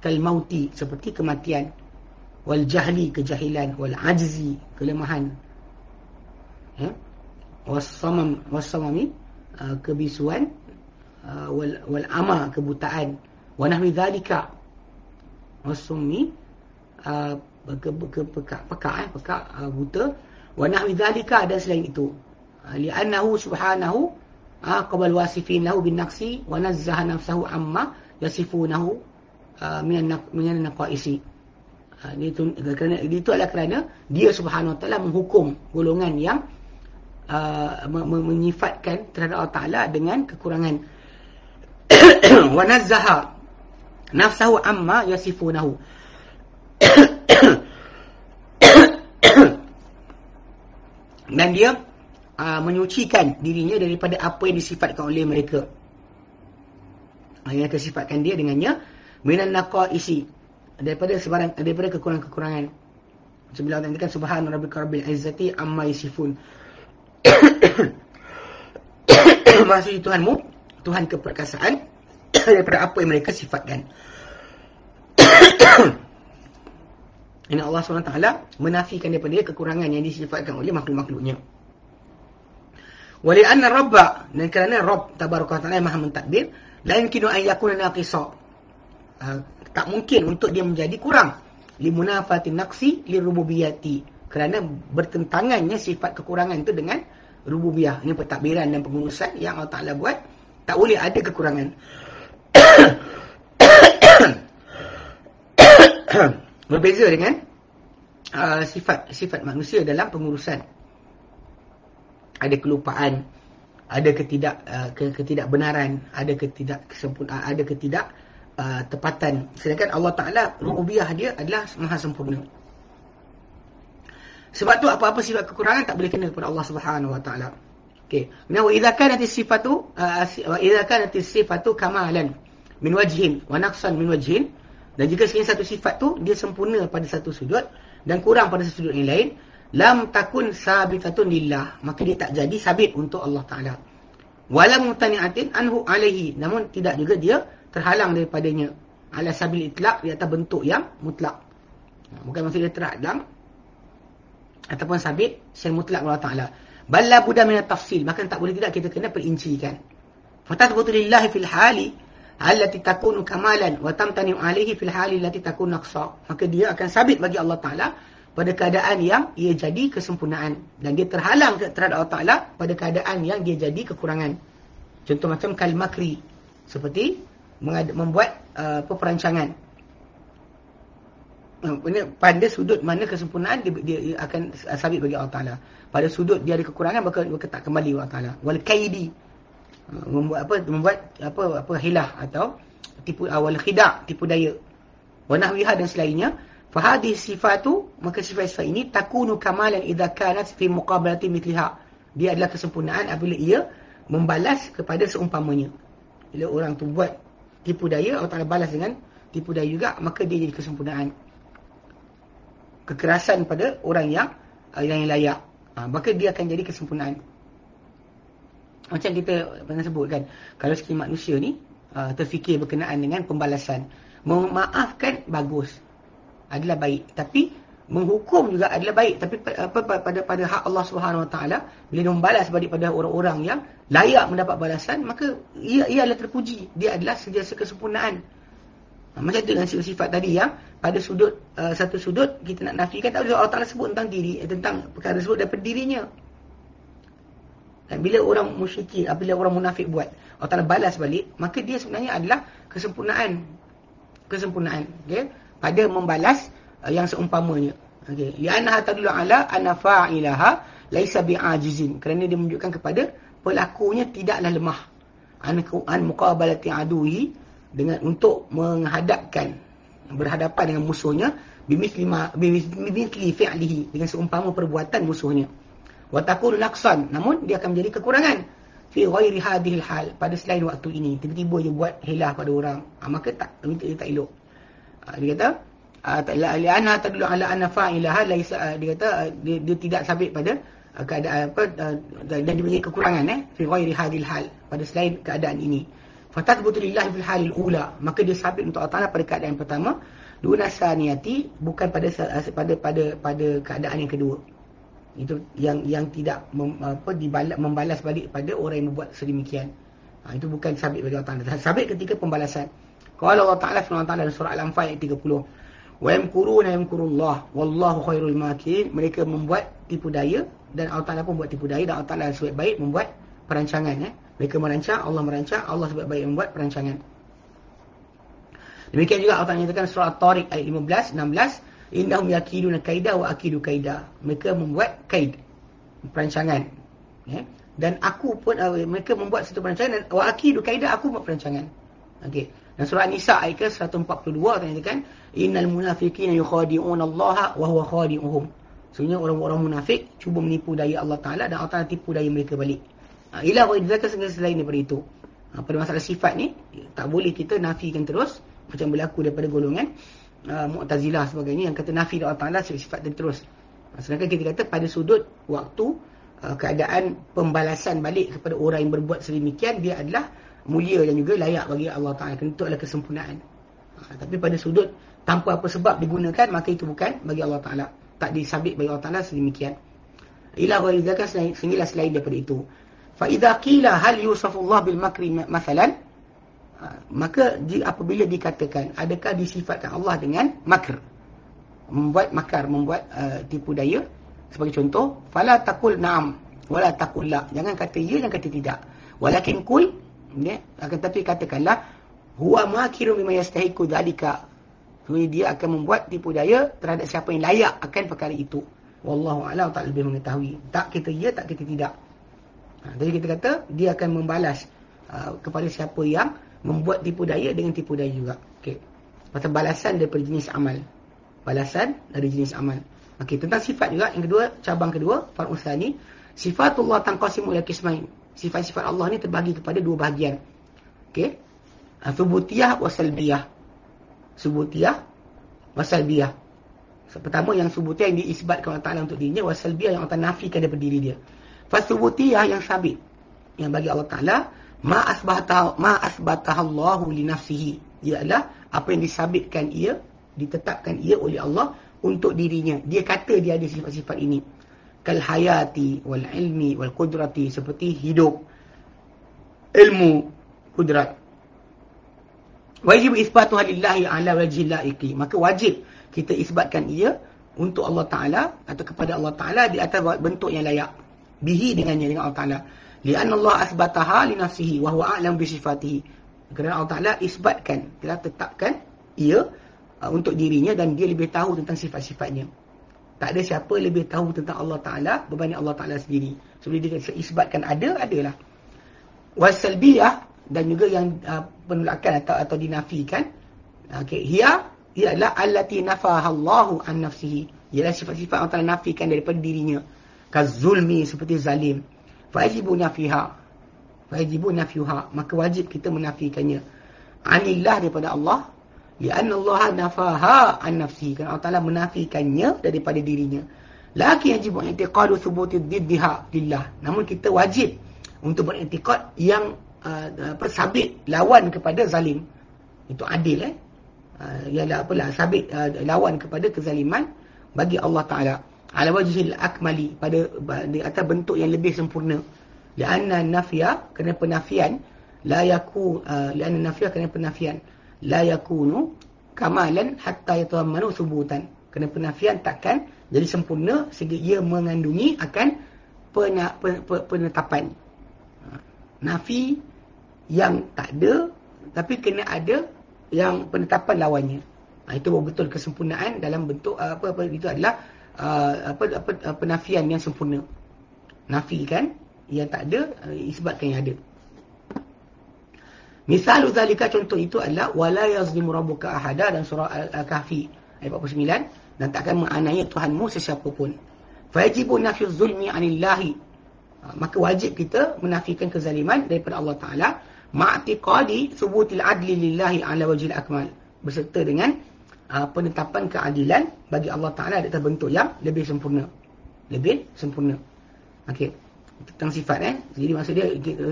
Kal mauti seperti kematian. Wal jahli kejahilan. Wal ajzi kelemahan. Ya? Wasamam wasamami uh, kebisuan. Uh, wal wal ama kebutaan. Wa dhalika wasummi uh, ke pekak pekak eh pekak uh, buta. Wa nahwi dzalika dan selain itu. Uh, li'annahu subhanahu uh, qabal wasifin lahu bin naqsi wa nazzaha nafsahu amma yasifunahu min min naqaisi. Ha, itu kerana itu adalah kerana dia Subhanahu Wa Taala menghukum golongan yang uh, menyifatkan terhadap Allah Taala dengan kekurangan. Wa nazzaha nafsahu amma yasifunahu dan dia uh, menyucikan dirinya daripada apa yang disifatkan oleh mereka yang kesifatkan dia dengannya minan naqaisi daripada sebarang daripada kekurangan-kekurangan. Sebelum Allah katakan subhana rabbika rabbil izzati amma yasifun. Maksud Tuhanmu, Tuhan keperkasaan daripada apa yang mereka sifatkan. Ini Allah SWT menafikan daripada dia kekurangan yang disifatkan oleh makhluk-makhluknya. Wali anna rabba dan kerana Rabb tabaraka taala maha mentadbir la yumkinu an yakuna naqisa. Uh, tak mungkin untuk dia menjadi kurang. Limunafati naqsi lirububiyati kerana bertentangannya sifat kekurangan itu dengan rububiyah. Ini pentadbiran dan pengurusan yang Allah Taala buat. Tak boleh ada kekurangan berbeza dengan uh, sifat sifat manusia dalam pengurusan. Ada kelupaan ada ketidak uh, ketidakbenaran ada ketidak kesempurnaan ada ketidak uh, tepatan. Sedangkan Allah Taala rububiyah dia adalah maha sempurna. Sebab tu apa-apa sifat kekurangan tak boleh kena kepada Allah Subhanahu Wa Taala. Okey. Nah wa idza kanat sifatu uh, wa idza kanat sifatu kamalan min wajhin wa naqsan min wajhin. Dan jika sekiranya satu sifat tu dia sempurna pada satu sudut dan kurang pada sudut yang lain. Lam takun sabitatun lillah. Maka dia tak jadi sabit untuk Allah Taala. Walam mutani'atin anhu alaihi. Namun tidak juga dia terhalang daripadanya. Ala sabil itlaq di atas bentuk yang mutlak. Bukan maksud dia terhalang ataupun sabit secara mutlak Allah Taala. Balla buda min tafsil. Maka tak boleh tidak kita kena perincikan. Fatathbutu lillahi fil hali allati takunu kamalan wa tamtani alaihi fil hali allati takunu naqsa maka dia akan sabit bagi Allah Taala pada keadaan yang ia jadi kesempurnaan dan dia terhalang terhadap Allah Taala pada keadaan yang dia jadi kekurangan contoh macam kalmakri seperti membuat uh, perancangan. Pada sudut mana kesempurnaan dia, dia, dia akan sabit bagi Allah Taala. Pada sudut dia ada kekurangan maka maka tak kembali Allah Taala. Wal kaidi membuat apa? Membuat apa? Apa? Hilah atau tipu awal uh, khida tipu daya. Wa nahwiha dan selainnya. Fa hadhihi sifatu maka sifat-sifat ini takunu kamalan idza kanat fi muqabalati mithliha. Dia adalah kesempurnaan apabila ia membalas kepada seumpamanya. Bila orang tu buat tipu daya Allah Ta'ala balas dengan tipu daya juga maka dia jadi kesempurnaan. Kekerasan pada orang yang yang layak. Ha, maka dia akan jadi kesempurnaan macam kita pernah sebut kan kalau sekiranya manusia ni uh, terfikir berkenaan dengan pembalasan. Memaafkan bagus. Adalah baik. Tapi menghukum juga adalah baik. Tapi apa pada pada hak Allah Subhanahu Wa Taala bila membalas pada orang-orang yang layak mendapat balasan maka ia ia adalah terpuji. Dia adalah sejasa kesempurnaan. Ha, macam tu dengan sifat tadi yang pada sudut uh, satu sudut kita nak nafikan tak boleh Allah Taala sebut tentang diri eh, tentang perkara sebut daripada dirinya bila orang musyrik apabila orang munafik buat Allah Taala balas balik maka dia sebenarnya adalah kesempurnaan. Kesempurnaan okey? Pada membalas uh, yang seumpamanya. Okey. Li anna tadullu ala anna fa'ilaha laisa bi'ajizin. Kerana dia menunjukkan kepada pelakunya tidaklah lemah. An muqabalati aduhi dengan untuk menghadapkan berhadapan dengan musuhnya bimithli ma bimithli fi'lihi dengan seumpama perbuatan musuhnya wa takun naqsan namun dia akan menjadi kekurangan. Fi ghairi hadhihi hal. Pada selain waktu ini tiba-tiba dia buat hilah pada orang. Ha, maka tak dia tak elok. Ha, dia kata ta'ala ana tadullu ala anna fa'ilaha laisa dia kata dia, dia tidak sabit pada keadaan apa dan diberi kekurangan eh fi ghairi hadil hal pada selain keadaan ini. Fatathbutu lillahi fil halil ula. Maka dia sabit untuk Allah Taala pada keadaan pertama. Duna saniyati bukan pada pada pada pada keadaan yang kedua itu yang yang tidak mem, apa dibalas membalas balik pada orang yang membuat sedemikian. Ha, itu bukan sabit bagi Allah Taala. Sabit ketika pembalasan. Qala Allah Taala firman Allah dalam surah al-anfal ayat 30 wa yamkuruna yamkurullah wallahu khairul makirin mereka membuat tipu daya dan Allah Ta'ala pun buat tipu daya dan Allah Ta'ala sebaik-baik membuat perancangan eh. mereka merancang, Allah merancang Allah sebaik-baik membuat perancangan. Demikian juga Allah Ta'ala nyatakan surah At-Tariq ayat 15, 16 innahum yakiduna kaida wa akidu kaida mereka membuat kaid perancangan. Ya? Dan aku pun uh, mereka membuat satu perancangan dan wa akidu kaida aku buat perancangan. Okey. Dan surah Nisa ayat ke 142 kan innal munafiqina yukhadi'una Allah wa huwa khadi'uhum. Sebenarnya orang-orang munafik cuba menipu daya Allah Taala dan Allah Taala tipu daya mereka balik. Ila wa idzaka selain daripada itu. Ha, pada masalah sifat ni tak boleh kita nafikan terus macam berlaku daripada golongan uh, Mu'tazilah sebagainya yang kata nafi Allah Taala sifat dan terus. Uh, sedangkan kita kata pada sudut waktu uh, keadaan pembalasan balik kepada orang yang berbuat sedemikian dia adalah mulia dan juga layak bagi Allah Taala. Itu adalah kesempurnaan. Uh, tapi pada sudut tanpa apa sebab digunakan maka itu bukan bagi Allah Taala. Tak disabit bagi Allah Taala sedemikian. Ila ghairi zaka sehingga selain daripada itu. Fa idza qila hal yusafullah bil makri mathalan Ha, maka apabila dikatakan adakah disifatkan Allah dengan makr membuat makar membuat uh, tipu daya? Sebagai contoh fala taqul na'am wala taqul la. Jangan kata ya jangan kata tidak. Walakin kul ya akan tapi katakanlah huwa makiru mimma yastahiqu dzalika. Jadi dia akan membuat tipu daya terhadap siapa yang layak akan perkara itu. Wallahu a'lam tak lebih mengetahui. Tak kita ya tak kita tidak. Ha, jadi kita kata dia akan membalas uh, kepada siapa yang membuat tipu daya dengan tipu daya juga. Okey. Pasal balasan daripada jenis amal. Balasan dari jenis amal. Okey, tentang sifat juga yang kedua, cabang kedua, far usani, sifatullah tanqasimu ila qismain. Sifat-sifat Allah ni terbagi kepada dua bahagian. Okey. Subutiyah wa salbiyah. Subutiyah wa salbiyah. Pertama yang subutiyah yang diisbatkan Allah Taala untuk dirinya, wa salbiyah yang Allah nafikan daripada diri dia. Fasubutiyah yang sabit yang bagi Allah Taala ma asbahta ma asbataha Allah li nafsihi. Ialah apa yang disabitkan ia ditetapkan ia oleh Allah untuk dirinya. Dia kata dia ada sifat-sifat ini. Kal hayati wal ilmi wal qudrati seperti hidup. Ilmu kudrat. Wajib isbatuha lillahi ala wajhi laiqi maka wajib kita isbatkan ia untuk Allah Taala atau kepada Allah Taala di atas bentuk yang layak. Bihi dengannya dengan Allah Taala Lian Allah asbataha li nafsihi wa huwa a'lam bi sifatihi. Kerana Allah Taala isbatkan, telah tetapkan ia uh, untuk dirinya dan dia lebih tahu tentang sifat-sifatnya. Tak ada siapa lebih tahu tentang Allah Taala berbanding Allah Taala sendiri. Sebab dia isbatkan ada, adalah. Wasalbiyah dan juga yang uh, penolakan atau atau dinafikan. Okey, hiya ia adalah allati nafaha Allahu an nafsihi. Ialah sifat-sifat Allah Taala nafikan daripada dirinya. Kazulmi seperti zalim wajibu nafiha. Wajibu nafiha. Maka wajib kita menafikannya. Anillah daripada Allah. Lian Allah nafaha an nafsi kan Allah Taala menafikannya daripada dirinya. Laki wajib i'tiqadu thubuti diddiha lillah. Namun kita wajib untuk beriktikad yang uh, apa sabit lawan kepada zalim. Itu adil eh? Uh, ialah apalah sabit uh, lawan kepada kezaliman bagi Allah Taala ala wajhil akmali pada di atas bentuk yang lebih sempurna. Lianna nafya kerana penafian la yaku uh, lianna nafya kerana penafian. La yakunu kamalan hatta yatawammanu thubutan kerana penafian takkan jadi sempurna sehingga ia mengandungi akan pena, pen, pen, penetapan. Nafi yang tak ada tapi kena ada yang penetapan lawannya. Ha, itu betul kesempurnaan dalam bentuk uh, apa apa itu adalah Uh, apa apa uh, penafian yang sempurna. Nafi kan yang tak ada uh, isbatkan yang ada. Misal zalika contoh itu adalah wala yazlimu rabbuka ahada dan surah al-kahfi ayat 49 dan takkan menganiaya Tuhanmu sesiapa pun. Fajibu nafyu zulmi anillahi. Maka wajib kita menafikan kezaliman daripada Allah Taala ma'tiqadi subutil adli lillahi ala wajhil akmal berserta dengan uh, penetapan keadilan bagi Allah Taala ada bentuk yang lebih sempurna. Lebih sempurna. Okey. Tentang sifat eh. Jadi maksud dia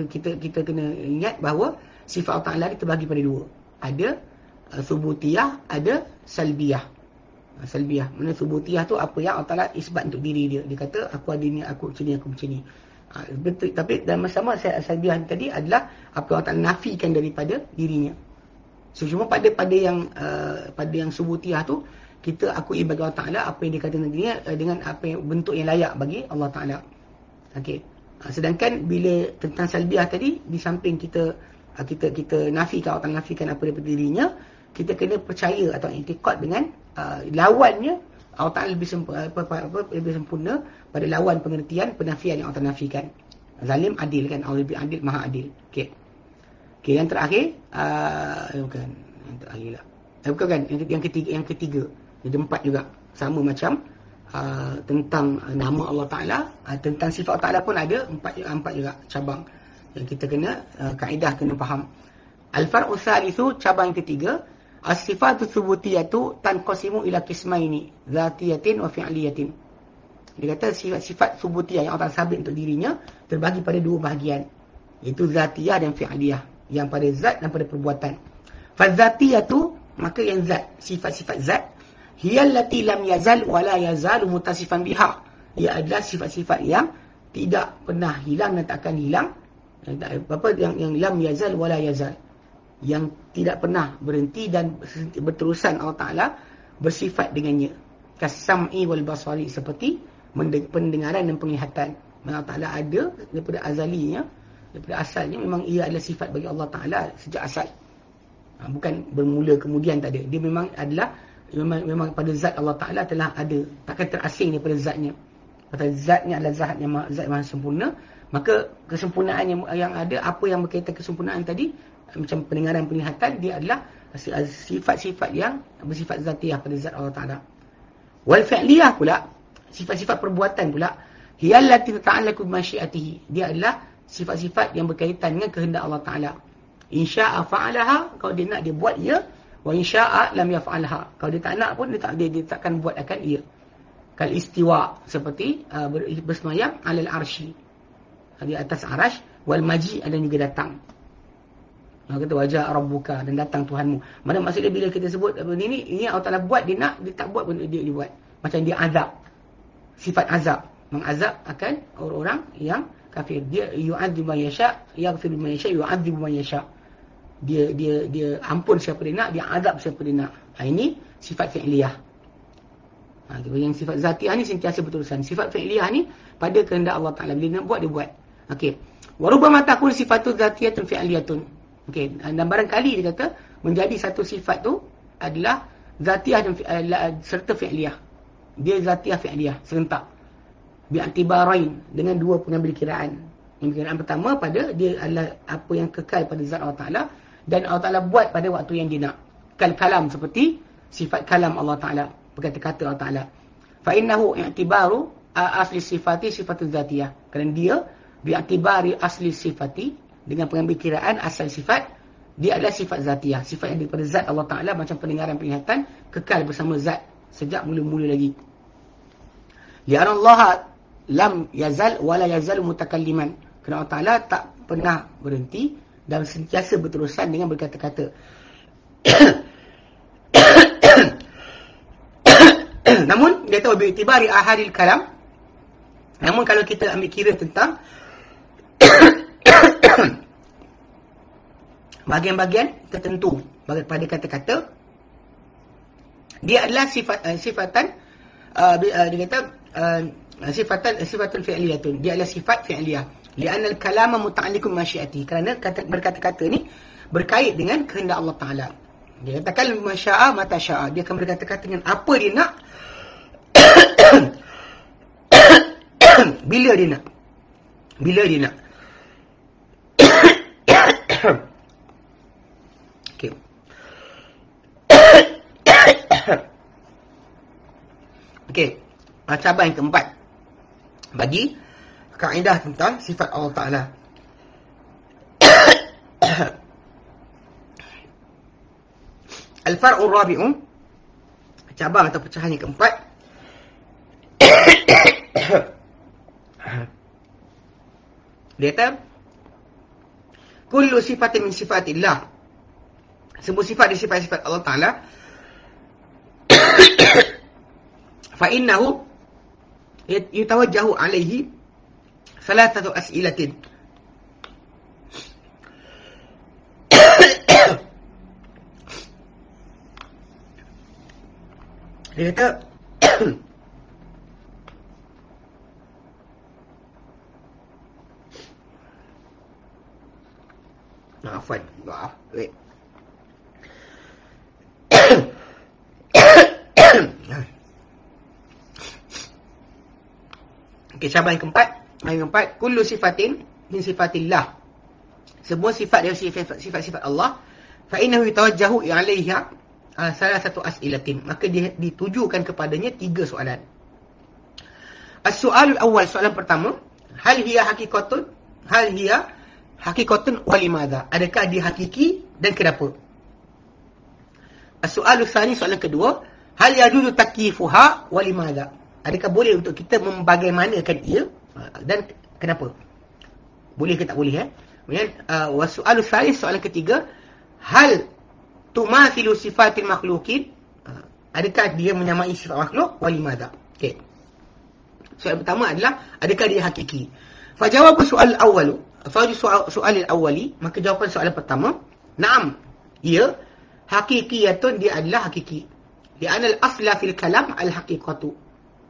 kita kita kena ingat bahawa sifat Allah Taala kita bagi pada dua. Ada uh, subutiyah, ada salbiyah. Uh, salbiyah. Mana subutiyah tu apa yang Allah Taala isbat untuk diri dia. Dia kata aku ada ni, aku macam ni, aku macam ni. Uh, betul tapi dalam sama salbiyah tadi adalah apa yang Allah Taala nafikan daripada dirinya. So cuma pada pada yang uh, pada yang subutiyah tu kita akui bagi Allah Taala apa yang dikatakan dia uh, dengan apa yang bentuk yang layak bagi Allah Taala. Okey. Uh, sedangkan bila tentang salbiah tadi di samping kita uh, kita kita nafikan Taala nafikan apa daripada dirinya, kita kena percaya atau i'tikad dengan uh, lawannya Allah Ta'ala lebih sempurna, apa, lebih sempurna pada lawan pengertian penafian yang Allah nafikan. Zalim adil kan. Allah lebih adil, maha adil. Okey. Okey, yang terakhir. Uh, bukan. Yang terakhir lah. Eh, bukan kan? Yang, yang ketiga. Yang ketiga. Yang keempat juga. Sama macam. Uh, tentang uh, nama Allah Ta'ala. Uh, tentang sifat Allah Ta'ala pun ada. Empat, empat juga cabang. Yang kita kena. Uh, kaedah kena faham. Al-Far'u Thalithu. Cabang ketiga. As-sifatu thubutiyatu tanqasimu ila kismaini zatiyatin wa fi'liyatin. Dia kata sifat-sifat thubutiyah yang Allah sabit untuk dirinya terbagi pada dua bahagian. Iaitu zatiyah dan fi'liyah. Yang pada zat dan pada perbuatan. Fadzatiyatu, maka yang zat, sifat-sifat zat, hiyallati lam yazal wa la mutasifan biha. Ia adalah sifat-sifat yang tidak pernah hilang dan tak akan hilang. Apa yang yang lam yazal wa la yazal yang tidak pernah berhenti dan berterusan Allah Ta'ala bersifat dengannya. Kasam'i wal basari seperti pendengaran dan penglihatan. Allah Ta'ala ada daripada azalinya, daripada asalnya memang ia adalah sifat bagi Allah Ta'ala sejak asal. Ha, bukan bermula kemudian tak ada. Dia memang adalah, memang, memang pada zat Allah Ta'ala telah ada. Takkan terasing daripada zatnya. Kata zatnya adalah zat yang zat yang sempurna. Maka kesempurnaan yang, yang ada, apa yang berkaitan kesempurnaan tadi, macam pendengaran penglihatan dia adalah sifat-sifat yang bersifat zatiah pada zat Allah Taala. Wal fi'liyah pula sifat-sifat perbuatan pula hiyallati ta'allaqu masyiatihi. Dia adalah sifat-sifat yang berkaitan dengan kehendak Allah Taala. Insya'a fa'alaha kalau dia nak dia buat ya wa insya'a lam yaf'alha. Kalau dia tak nak pun dia tak dia, dia takkan buat akan ia. Kal istiwa seperti uh, bersemayam alal arsy. Di atas arash wal maji ada juga datang. Allah kata wajah rabbuka dan datang Tuhanmu. Mana maksudnya bila kita sebut apa ni ni ini Allah Taala buat dia nak dia tak buat pun dia, dia buat. Macam dia azab. Sifat azab. Mengazab akan orang-orang yang kafir. Dia yu'adzib man yasha, yaghfir man yasha, yu'adzib man yasha. Dia dia dia ampun siapa dia nak, dia azab siapa dia nak. Ha, ini sifat fi'liyah. Ha, yang sifat zatiah ni sentiasa berterusan. Sifat fi'liyah ni pada kehendak Allah Taala bila nak buat dia buat. Okey. Warubama takun sifatu zatiyatun fi'liyatun. Okey, dan barangkali dia kata menjadi satu sifat tu adalah zatiah dan uh, serta fi'liyah. Dia zatiah fi'liyah serentak. Bi'atibarain dengan dua pengambil kiraan. Pengambil pertama pada dia adalah apa yang kekal pada zat Allah Taala dan Allah Taala buat pada waktu yang dia nak. Kal kalam seperti sifat kalam Allah Taala, berkata-kata Allah Taala. Fa innahu i'tibaru asli sifati sifatul zatiyah. Kerana dia bi'atibari asli sifati dengan pengambil kiraan asal sifat dia adalah sifat zatiah sifat yang daripada zat Allah Ta'ala macam pendengaran penglihatan kekal bersama zat sejak mula-mula lagi li'an Allah lam yazal wala yazal mutakalliman. Kerana Allah Ta'ala tak pernah berhenti dan sentiasa berterusan dengan berkata-kata. Namun dia tahu berikutibari ahadil kalam. Namun kalau kita ambil kira tentang bagian-bagian tertentu pada kata-kata dia adalah sifat uh, sifatan uh, dia kata uh, sifatan sifatun fi'liyatun dia adalah sifat fi'liyah. Li'anna al-kalama muta'alliqun masyiati. Kerana kata berkata-kata ni berkait dengan kehendak Allah Taala. Dia katakan masya'a mata sya'a. Dia akan berkata-kata dengan apa dia nak. Bila dia nak. Bila dia nak. Okey. Cabang yang keempat. Bagi kaedah tentang sifat Allah Taala. Al-far'u rabi'u cabang atau pecahan yang keempat. Dia kata kullu sifatin min sifatillah. Semua sifat di sifat-sifat Allah Taala fa innahu yatawajjahu alaihi thalathatu as'ilatin dia kata Maafan, maaf. Wait. Okay, cabang yang keempat. Yang keempat. Kullu sifatin min sifatillah. Semua sifat dari sifat-sifat Allah. Fa'inahu yutawajjahu i'alaiha uh, salah satu as'ilatin. Maka dia ditujukan kepadanya tiga soalan. As-soalul awal, soalan pertama. Hal hiya hakikatun? Hal hiya hakikatun walimadha? Adakah dia hakiki dan kenapa? As-soalul sani, soalan kedua. Hal yajudu takifuha walimadha? Adakah boleh untuk kita membagaimanakan ia? Uh, dan kenapa? Boleh ke tak boleh? Eh? Kemudian, uh, was-soalul sani, soalan ketiga. Hal tumathilu sifatil makhlukin? Uh, adakah dia menyamai sifat makhluk? Walimadha? Okey. Soalan pertama adalah adakah dia hakiki? Fajawab soal awal, fajawab soal awali, maka jawapan soalan pertama, na'am. Ya, hakikiyatun dia adalah hakiki. Di anal asla fil kalam al haqiqatu.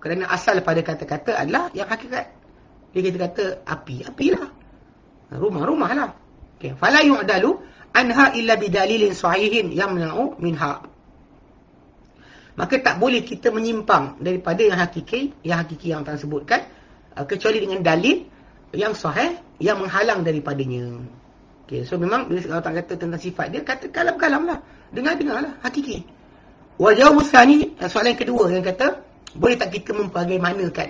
Kerana asal pada kata-kata adalah yang hakikat. Dia kita kata api, apilah. Rumah, rumahlah. Okey, fala yu'dalu anha illa bidalilin sahihin yamna'u minha. Maka tak boleh kita menyimpang daripada yang hakiki, yang hakiki yang telah sebutkan uh, kecuali dengan dalil yang sahih yang menghalang daripadanya. Okey, so memang bila Allah Taala kata tentang sifat dia kata kalam-kalam lah. Dengar-dengarlah hakiki. Wa jawab soalan kedua yang kata boleh tak kita membagaimanakan?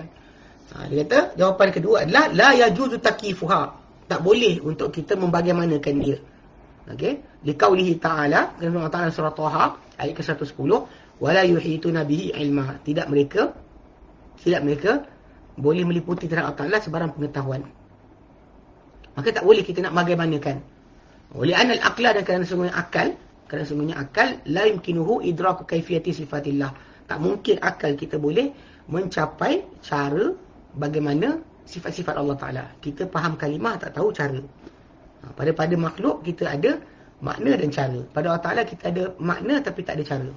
Ha, dia kata jawapan kedua adalah la yajuzu takifuha. Tak boleh untuk kita membagaimanakan dia. Okey, liqaulihi ta'ala, Allah Taala surah Taha ayat ke-110 wala yuhituna bihi ilma tidak mereka tidak mereka boleh meliputi terhadap Allah Taala sebarang pengetahuan maka tak boleh kita nak bagaimanakan oleh anal aqla dan kerana sungguhnya akal kerana sungguhnya akal la yumkinuhu idraku kaifiyati sifatillah tak mungkin akal kita boleh mencapai cara bagaimana sifat-sifat Allah Taala kita faham kalimah tak tahu cara ha, pada pada makhluk kita ada makna dan cara pada Allah Taala kita ada makna tapi tak ada cara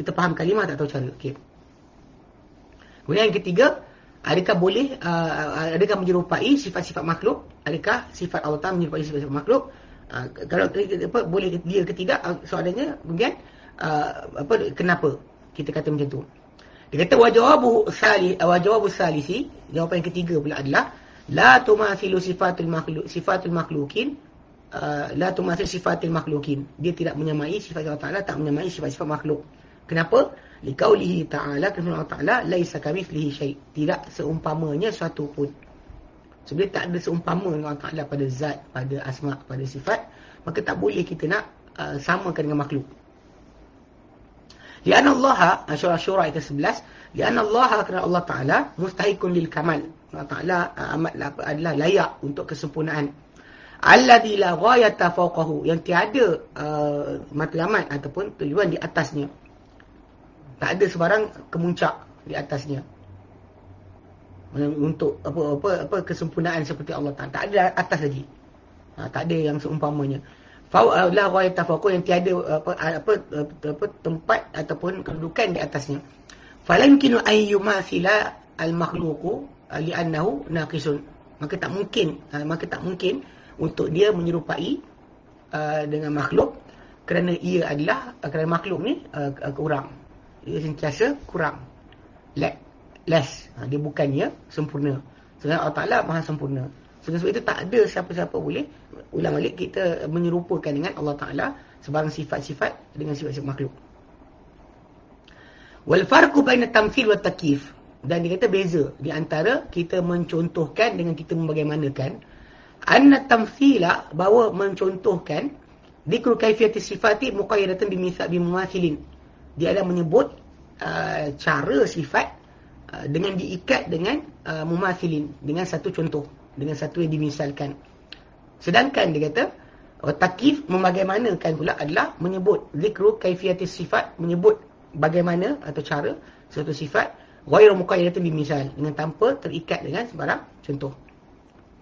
kita faham kalimah tak tahu cara. Okey. Kemudian yang ketiga, adakah boleh uh, adakah menyerupai sifat-sifat makhluk? Adakah sifat Allah Taala menyerupai sifat-sifat makhluk? Uh, kalau apa boleh dia ketiga uh, soalannya kemudian uh, apa kenapa kita kata macam tu? Dia kata wajawabu sali wajawabu salisi jawapan yang ketiga pula adalah la tumathilu sifatul makhluk sifatul makhlukin uh, la tumathil sifatul makhlukin dia tidak menyamai sifat Allah Taala tak menyamai sifat-sifat makhluk Kenapa? Liqaulihi ta'ala kerana Allah Ta'ala laisa kamitslihi syai. Tidak seumpamanya suatu pun. Sebenarnya tak ada seumpama dengan Allah Ta'ala pada zat, pada asma, pada sifat, maka tak boleh kita nak uh, samakan dengan makhluk. Lian Allah, Syurah ayat 11, Lian Allah kerana Allah Ta'ala mustahikun lil kamal. Allah Ta'ala uh, amatlah adalah layak untuk kesempurnaan. Alladhi la ghayata fawqahu. Yang tiada uh, matlamat ataupun tujuan di atasnya. Tak ada sebarang kemuncak di atasnya. Untuk apa apa apa kesempurnaan seperti Allah Taala. Tak ada atas lagi. Ha, tak ada yang seumpamanya. Fa la wa yatafaqu yang tiada apa, apa apa tempat ataupun kedudukan di atasnya. Falamkinu ayyumathila al-makhluqu li'annahu naqisun. Maka tak mungkin, maka tak mungkin untuk dia menyerupai uh, dengan makhluk kerana ia adalah kerana makhluk ni uh, kurang. Dia sentiasa kurang. Less. Ha, dia bukannya sempurna. Sebenarnya Allah Ta'ala maha sempurna sebab itu tak ada siapa-siapa boleh ulang balik kita menyerupakan dengan Allah Ta'ala sebarang sifat-sifat dengan sifat-sifat makhluk. Wal farqu baina tamthil wa takif dan dia kata beza di antara kita mencontohkan dengan kita membagaimanakan anna tamthila bahawa mencontohkan dikru kaifiyati sifati muqayyadatan bimithal bimumathilin dia ada menyebut uh, cara sifat uh, dengan diikat dengan uh, mumathilin dengan satu contoh dengan satu yang dimisalkan sedangkan dia kata takif membagaimanakan pula adalah menyebut zikru kaifiyatis sifat menyebut bagaimana atau cara satu sifat ghairu muqayyadatin bimisal dengan tanpa terikat dengan sebarang contoh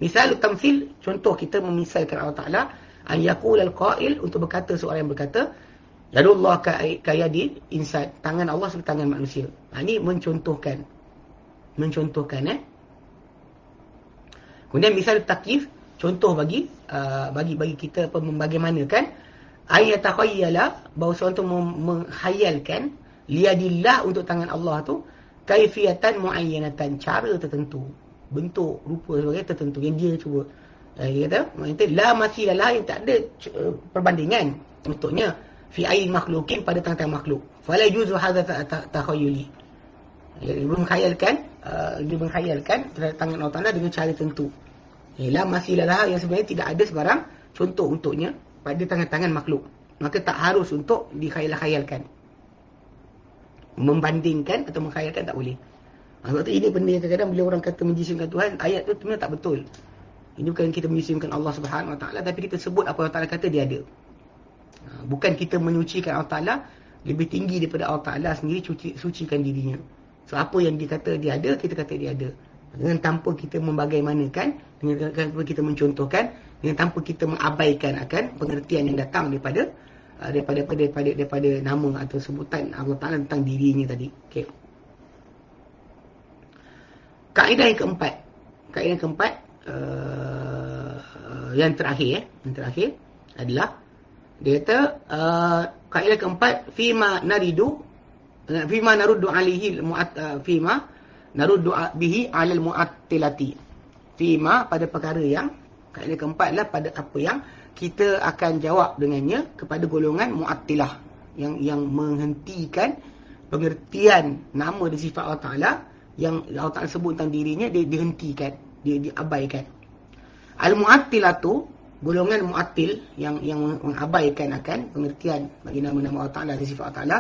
misal tamthil contoh kita memisalkan Allah Taala an yaqul al-qail untuk berkata seorang yang berkata Yadullah kayadi insan. Tangan Allah seperti tangan manusia. Ha, ini mencontohkan. Mencontohkan eh. Kemudian misal takif. Contoh bagi uh, bagi bagi kita apa membagaimanakan ayat takhayyala bahawa seorang tu menghayalkan liadillah untuk tangan Allah tu kaifiyatan muayyanatan cara tertentu bentuk rupa sebagai tertentu yang dia cuba. Uh, dia kata maksudnya la masila la yang tak ada uh, perbandingan. Untuknya fi ayi makhlukin pada tangan makhluk. Fala yuzu hadza takhayyuli dia mengkhayalkan uh, dia mengkhayalkan tangan Allah Taala dengan cara tertentu la masila la yang sebenarnya tidak ada sebarang contoh untuknya pada tangan-tangan makhluk maka tak harus untuk dikhayal-khayalkan membandingkan atau mengkhayalkan tak boleh. Ha, sebab tu ini benda yang kadang-kadang bila orang kata menjisimkan Tuhan, ayat tu sebenarnya tak betul. Ini bukan kita menjisimkan Allah Subhanahu Wa Taala tapi kita sebut apa Allah Taala kata dia ada. Ha, bukan kita menyucikan Allah Taala lebih tinggi daripada Allah Taala sendiri suci, sucikan dirinya. So apa yang dia kata dia ada, kita kata dia ada. Dengan tanpa kita membagaimanakan, dengan tanpa kita mencontohkan, dengan tanpa kita mengabaikan akan pengertian yang datang daripada Uh, daripada daripada daripada, daripada nama atau sebutan Allah Taala tentang dirinya tadi. Okey. Kaedah yang keempat. Kaedah yang keempat uh, yang terakhir eh, yang terakhir adalah dia kata uh, kaedah keempat fima naridu fima naruddu alihi muat uh, fima naruddu bihi alal muattilati. Fima pada perkara yang kaedah keempat adalah pada apa yang kita akan jawab dengannya kepada golongan mu'attilah yang yang menghentikan pengertian nama dan sifat Allah Taala yang Allah Taala sebut tentang dirinya dia dihentikan dia diabaikan al mu'attilah tu golongan mu'attil yang yang mengabaikan akan pengertian bagi nama-nama Allah Taala dan sifat Allah Taala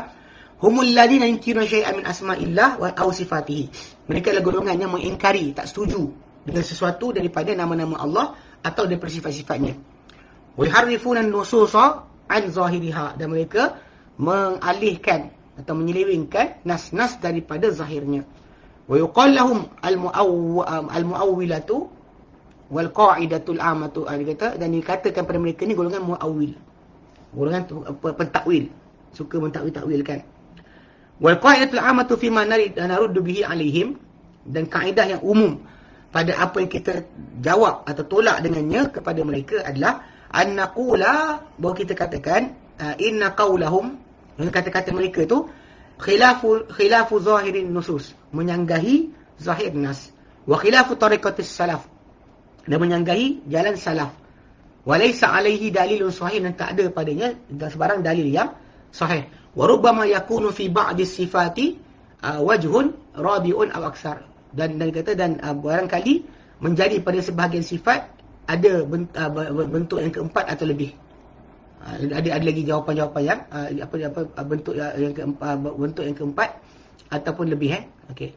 humul ladina yunkiruna syai'an min asma'illah wa aw sifatihi mereka adalah golongan yang mengingkari tak setuju dengan sesuatu daripada nama-nama Allah atau daripada sifat-sifatnya Wiharrifuna nususa an zahiriha dan mereka mengalihkan atau menyelewengkan nas-nas daripada zahirnya. Wa yuqal lahum al-muawwilatu wal qa'idatul amatu ah, kata dan dikatakan pada mereka ni golongan muawwil. Golongan pentakwil, suka mentakwil-takwilkan. Wal qa'idatul amatu fi ma naruddu bihi alaihim dan kaedah yang umum pada apa yang kita jawab atau tolak dengannya kepada mereka adalah an naqula bahawa kita katakan uh, inna qaulahum kata-kata mereka tu khilafu khilafu zahirin nusus menyanggahi zahir nas. Wa khilafu tariqatis salaf dan menyanggahi jalan salaf. Walaysa alaihi dalilun sahih dan tak ada padanya dan sebarang dalil yang sahih wa rubbama yakunu fi ba'di sifati uh, wajhun rabi'un aw aksar dan dan kata dan uh, barangkali menjadi pada sebahagian sifat ada ah, bentuk yang keempat atau lebih. Ah, ada ada lagi jawapan-jawapan yang ah, apa apa bentuk yang keempat bentuk yang keempat ataupun lebih eh. Okey.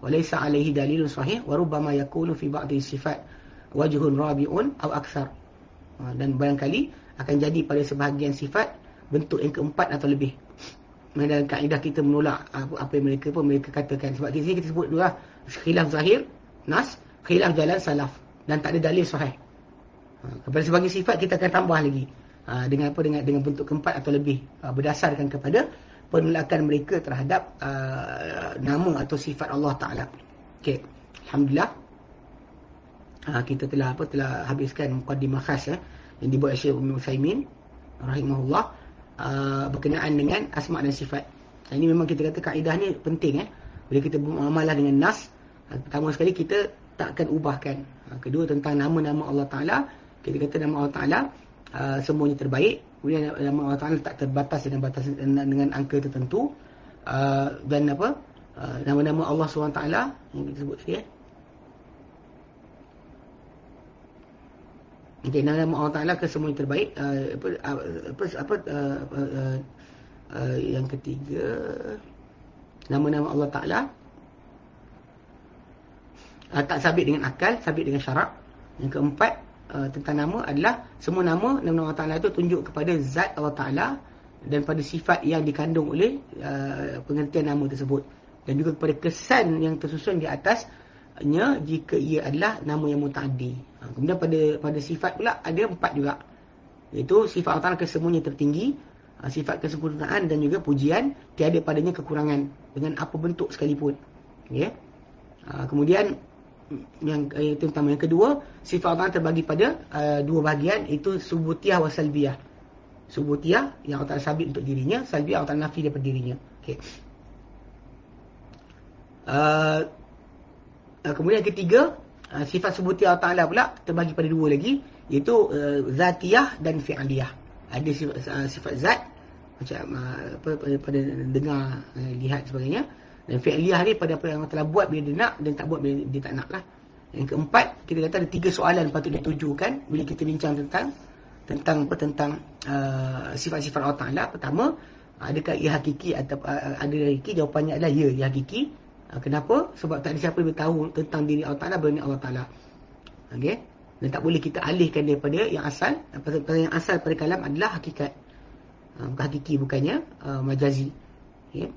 Walaysa alaihi dalilun sahih wa rubbama yakunu fi ba'di sifat wajhun rabi'un aw akthar. Dan barangkali akan jadi pada sebahagian sifat bentuk yang keempat atau lebih. Dalam kaedah kita menolak apa, apa yang mereka pun mereka katakan sebab di sini kita sebut dua khilaf zahir nas khilaf jalan salaf dan tak ada dalil sahih Ha, kepada sebagai sifat kita akan tambah lagi ha, dengan apa dengan dengan bentuk keempat atau lebih ha, berdasarkan kepada penolakan mereka terhadap uh, nama atau sifat Allah Taala. Okey. Alhamdulillah. Ha, kita telah apa telah habiskan mukadimah khas ya yang dibuat Syekh Ibnu Utsaimin rahimahullah uh, berkenaan dengan asma dan sifat. Ha, ini memang kita kata kaedah ni penting ya. Bila kita bermuamalah dengan nas, pertama sekali kita tak akan ubahkan. Ha, kedua tentang nama-nama Allah Taala kita kata nama Allah Ta'ala uh, semuanya terbaik kemudian nama Allah Ta'ala tak terbatas dengan batas dengan angka tertentu uh, dan apa uh, nama-nama Allah SWT yang kita sebut tadi eh Okay, nama Allah Taala ke semuanya terbaik. Uh, apa apa apa uh, uh, uh, yang ketiga nama-nama Allah Taala uh, tak sabit dengan akal, sabit dengan syarak. Yang keempat uh, tentang nama adalah semua nama nama Allah Taala itu tunjuk kepada zat Allah Taala dan pada sifat yang dikandung oleh uh, pengertian nama tersebut dan juga kepada kesan yang tersusun di atasnya jika ia adalah nama yang mutaaddi. Uh, kemudian pada pada sifat pula ada empat juga. Iaitu sifat Allah Taala kesemuanya tertinggi, uh, sifat kesempurnaan dan juga pujian tiada padanya kekurangan dengan apa bentuk sekalipun. Ya. Uh, kemudian yang eh, itu pertama yang kedua sifat Allah terbagi pada uh, dua bahagian itu subutiyah wa salbiyah subutiyah yang Allah sabit untuk dirinya salbiyah Allah nafi daripada dirinya okey Uh, uh, kemudian ketiga, uh, sifat sebuti Allah Ta'ala pula terbagi pada dua lagi, iaitu uh, zatiyah dan fi'aliyah. Ada sifat, sifat zat, macam apa, pada, pada dengar, lihat sebagainya. Dan fi'aliyah ni pada apa yang Allah Ta'ala buat bila dia nak dan tak buat bila dia tak nak lah. Yang keempat, kita kata ada tiga soalan patut ditujukan bila kita bincang tentang tentang apa tentang uh, sifat-sifat Allah Taala. Pertama, adakah ia hakiki atau uh, ada hakiki? Jawapannya adalah ya, ia hakiki. Uh, kenapa? Sebab tak ada siapa yang tahu tentang diri Allah Taala berbanding Allah Taala. Okey? Dan tak boleh kita alihkan daripada yang asal. Pasal yang asal pada kalam adalah hakikat. Uh, bukan hakiki bukannya uh, majazi. Okey.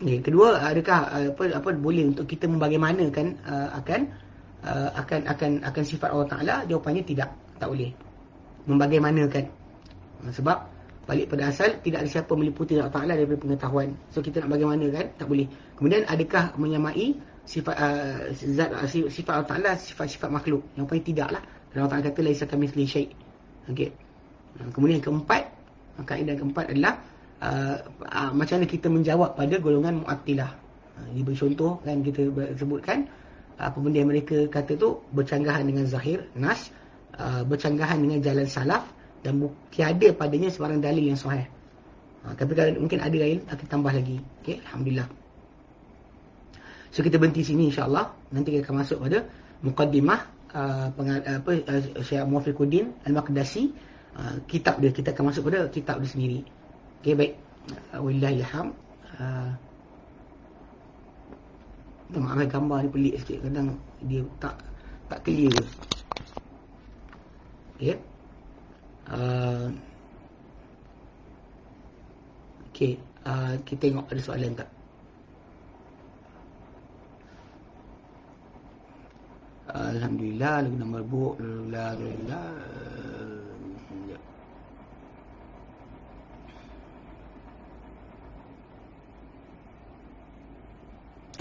Okay. Kedua, adakah apa apa boleh untuk kita membagaimanakan uh, akan uh, akan akan akan sifat Allah Taala? Jawapannya tidak, tak boleh membagaimanakan sebab balik pada asal tidak ada siapa meliputi Allah Ta'ala daripada pengetahuan. So kita nak bagaimana kan? Tak boleh. Kemudian adakah menyamai sifat uh, zat uh, sifat Allah Ta'ala sifat-sifat makhluk? Yang paling tidak lah. Allah Ta'ala kata laisa kami seli syait okay. Uh, kemudian yang keempat kaedah keempat adalah uh, uh, macam mana kita menjawab pada golongan mu'attilah. Ini bercontoh kan kita sebutkan apa benda yang mereka kata tu bercanggahan dengan zahir nas Uh, bercanggahan dengan jalan salaf dan tiada padanya sebarang dalil yang sahih. Ha, tapi kalau mungkin ada lain akan tambah lagi. Okey, alhamdulillah. So kita berhenti sini insya-Allah. Nanti kita akan masuk pada muqaddimah uh, apa uh, Syekh Muwaffiquddin Al-Maqdisi uh, kitab dia kita akan masuk pada kitab dia sendiri. Okey, baik. Uh, Wallahi alham. Uh, Maaf gambar ni pelik sikit kadang dia tak tak clear. Ya. Uh, Okey, uh, kita tengok ada soalan tak? Alhamdulillah, lagu nama buk, alhamdulillah. Ya.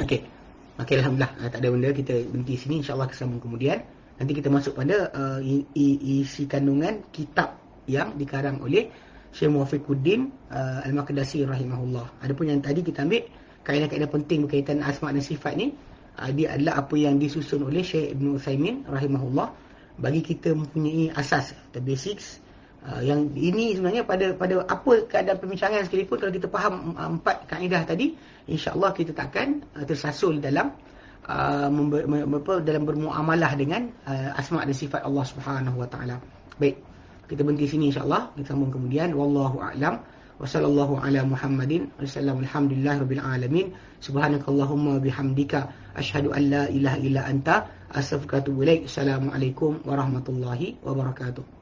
Okey. Okey, alhamdulillah. Uh, tak ada benda, kita berhenti sini insya-Allah kesambung kemudian. Nanti kita masuk pada uh, isi kandungan kitab yang dikarang oleh Syekh Muwafiquddin uh, Al-Maqdisi rahimahullah. Adapun yang tadi kita ambil kaedah-kaedah penting berkaitan asma dan sifat ni, uh, dia adalah apa yang disusun oleh Syekh Ibn Uthaymin rahimahullah bagi kita mempunyai asas the basics uh, yang ini sebenarnya pada pada apa keadaan perbincangan sekalipun kalau kita faham uh, empat kaedah tadi insya-Allah kita takkan uh, tersasul dalam Uh, dalam bermuamalah dengan uh, asma dan sifat Allah Subhanahu wa taala. Baik. Kita berhenti sini insya-Allah. Kita sambung kemudian wallahu a'lam. Wa sallallahu ala Muhammadin alhamdulillahirabbil alamin. Subhanakallahumma bihamdika asyhadu an la ilaha illa anta astaghfiruka wa atubu ilaik. Assalamualaikum warahmatullahi wabarakatuh.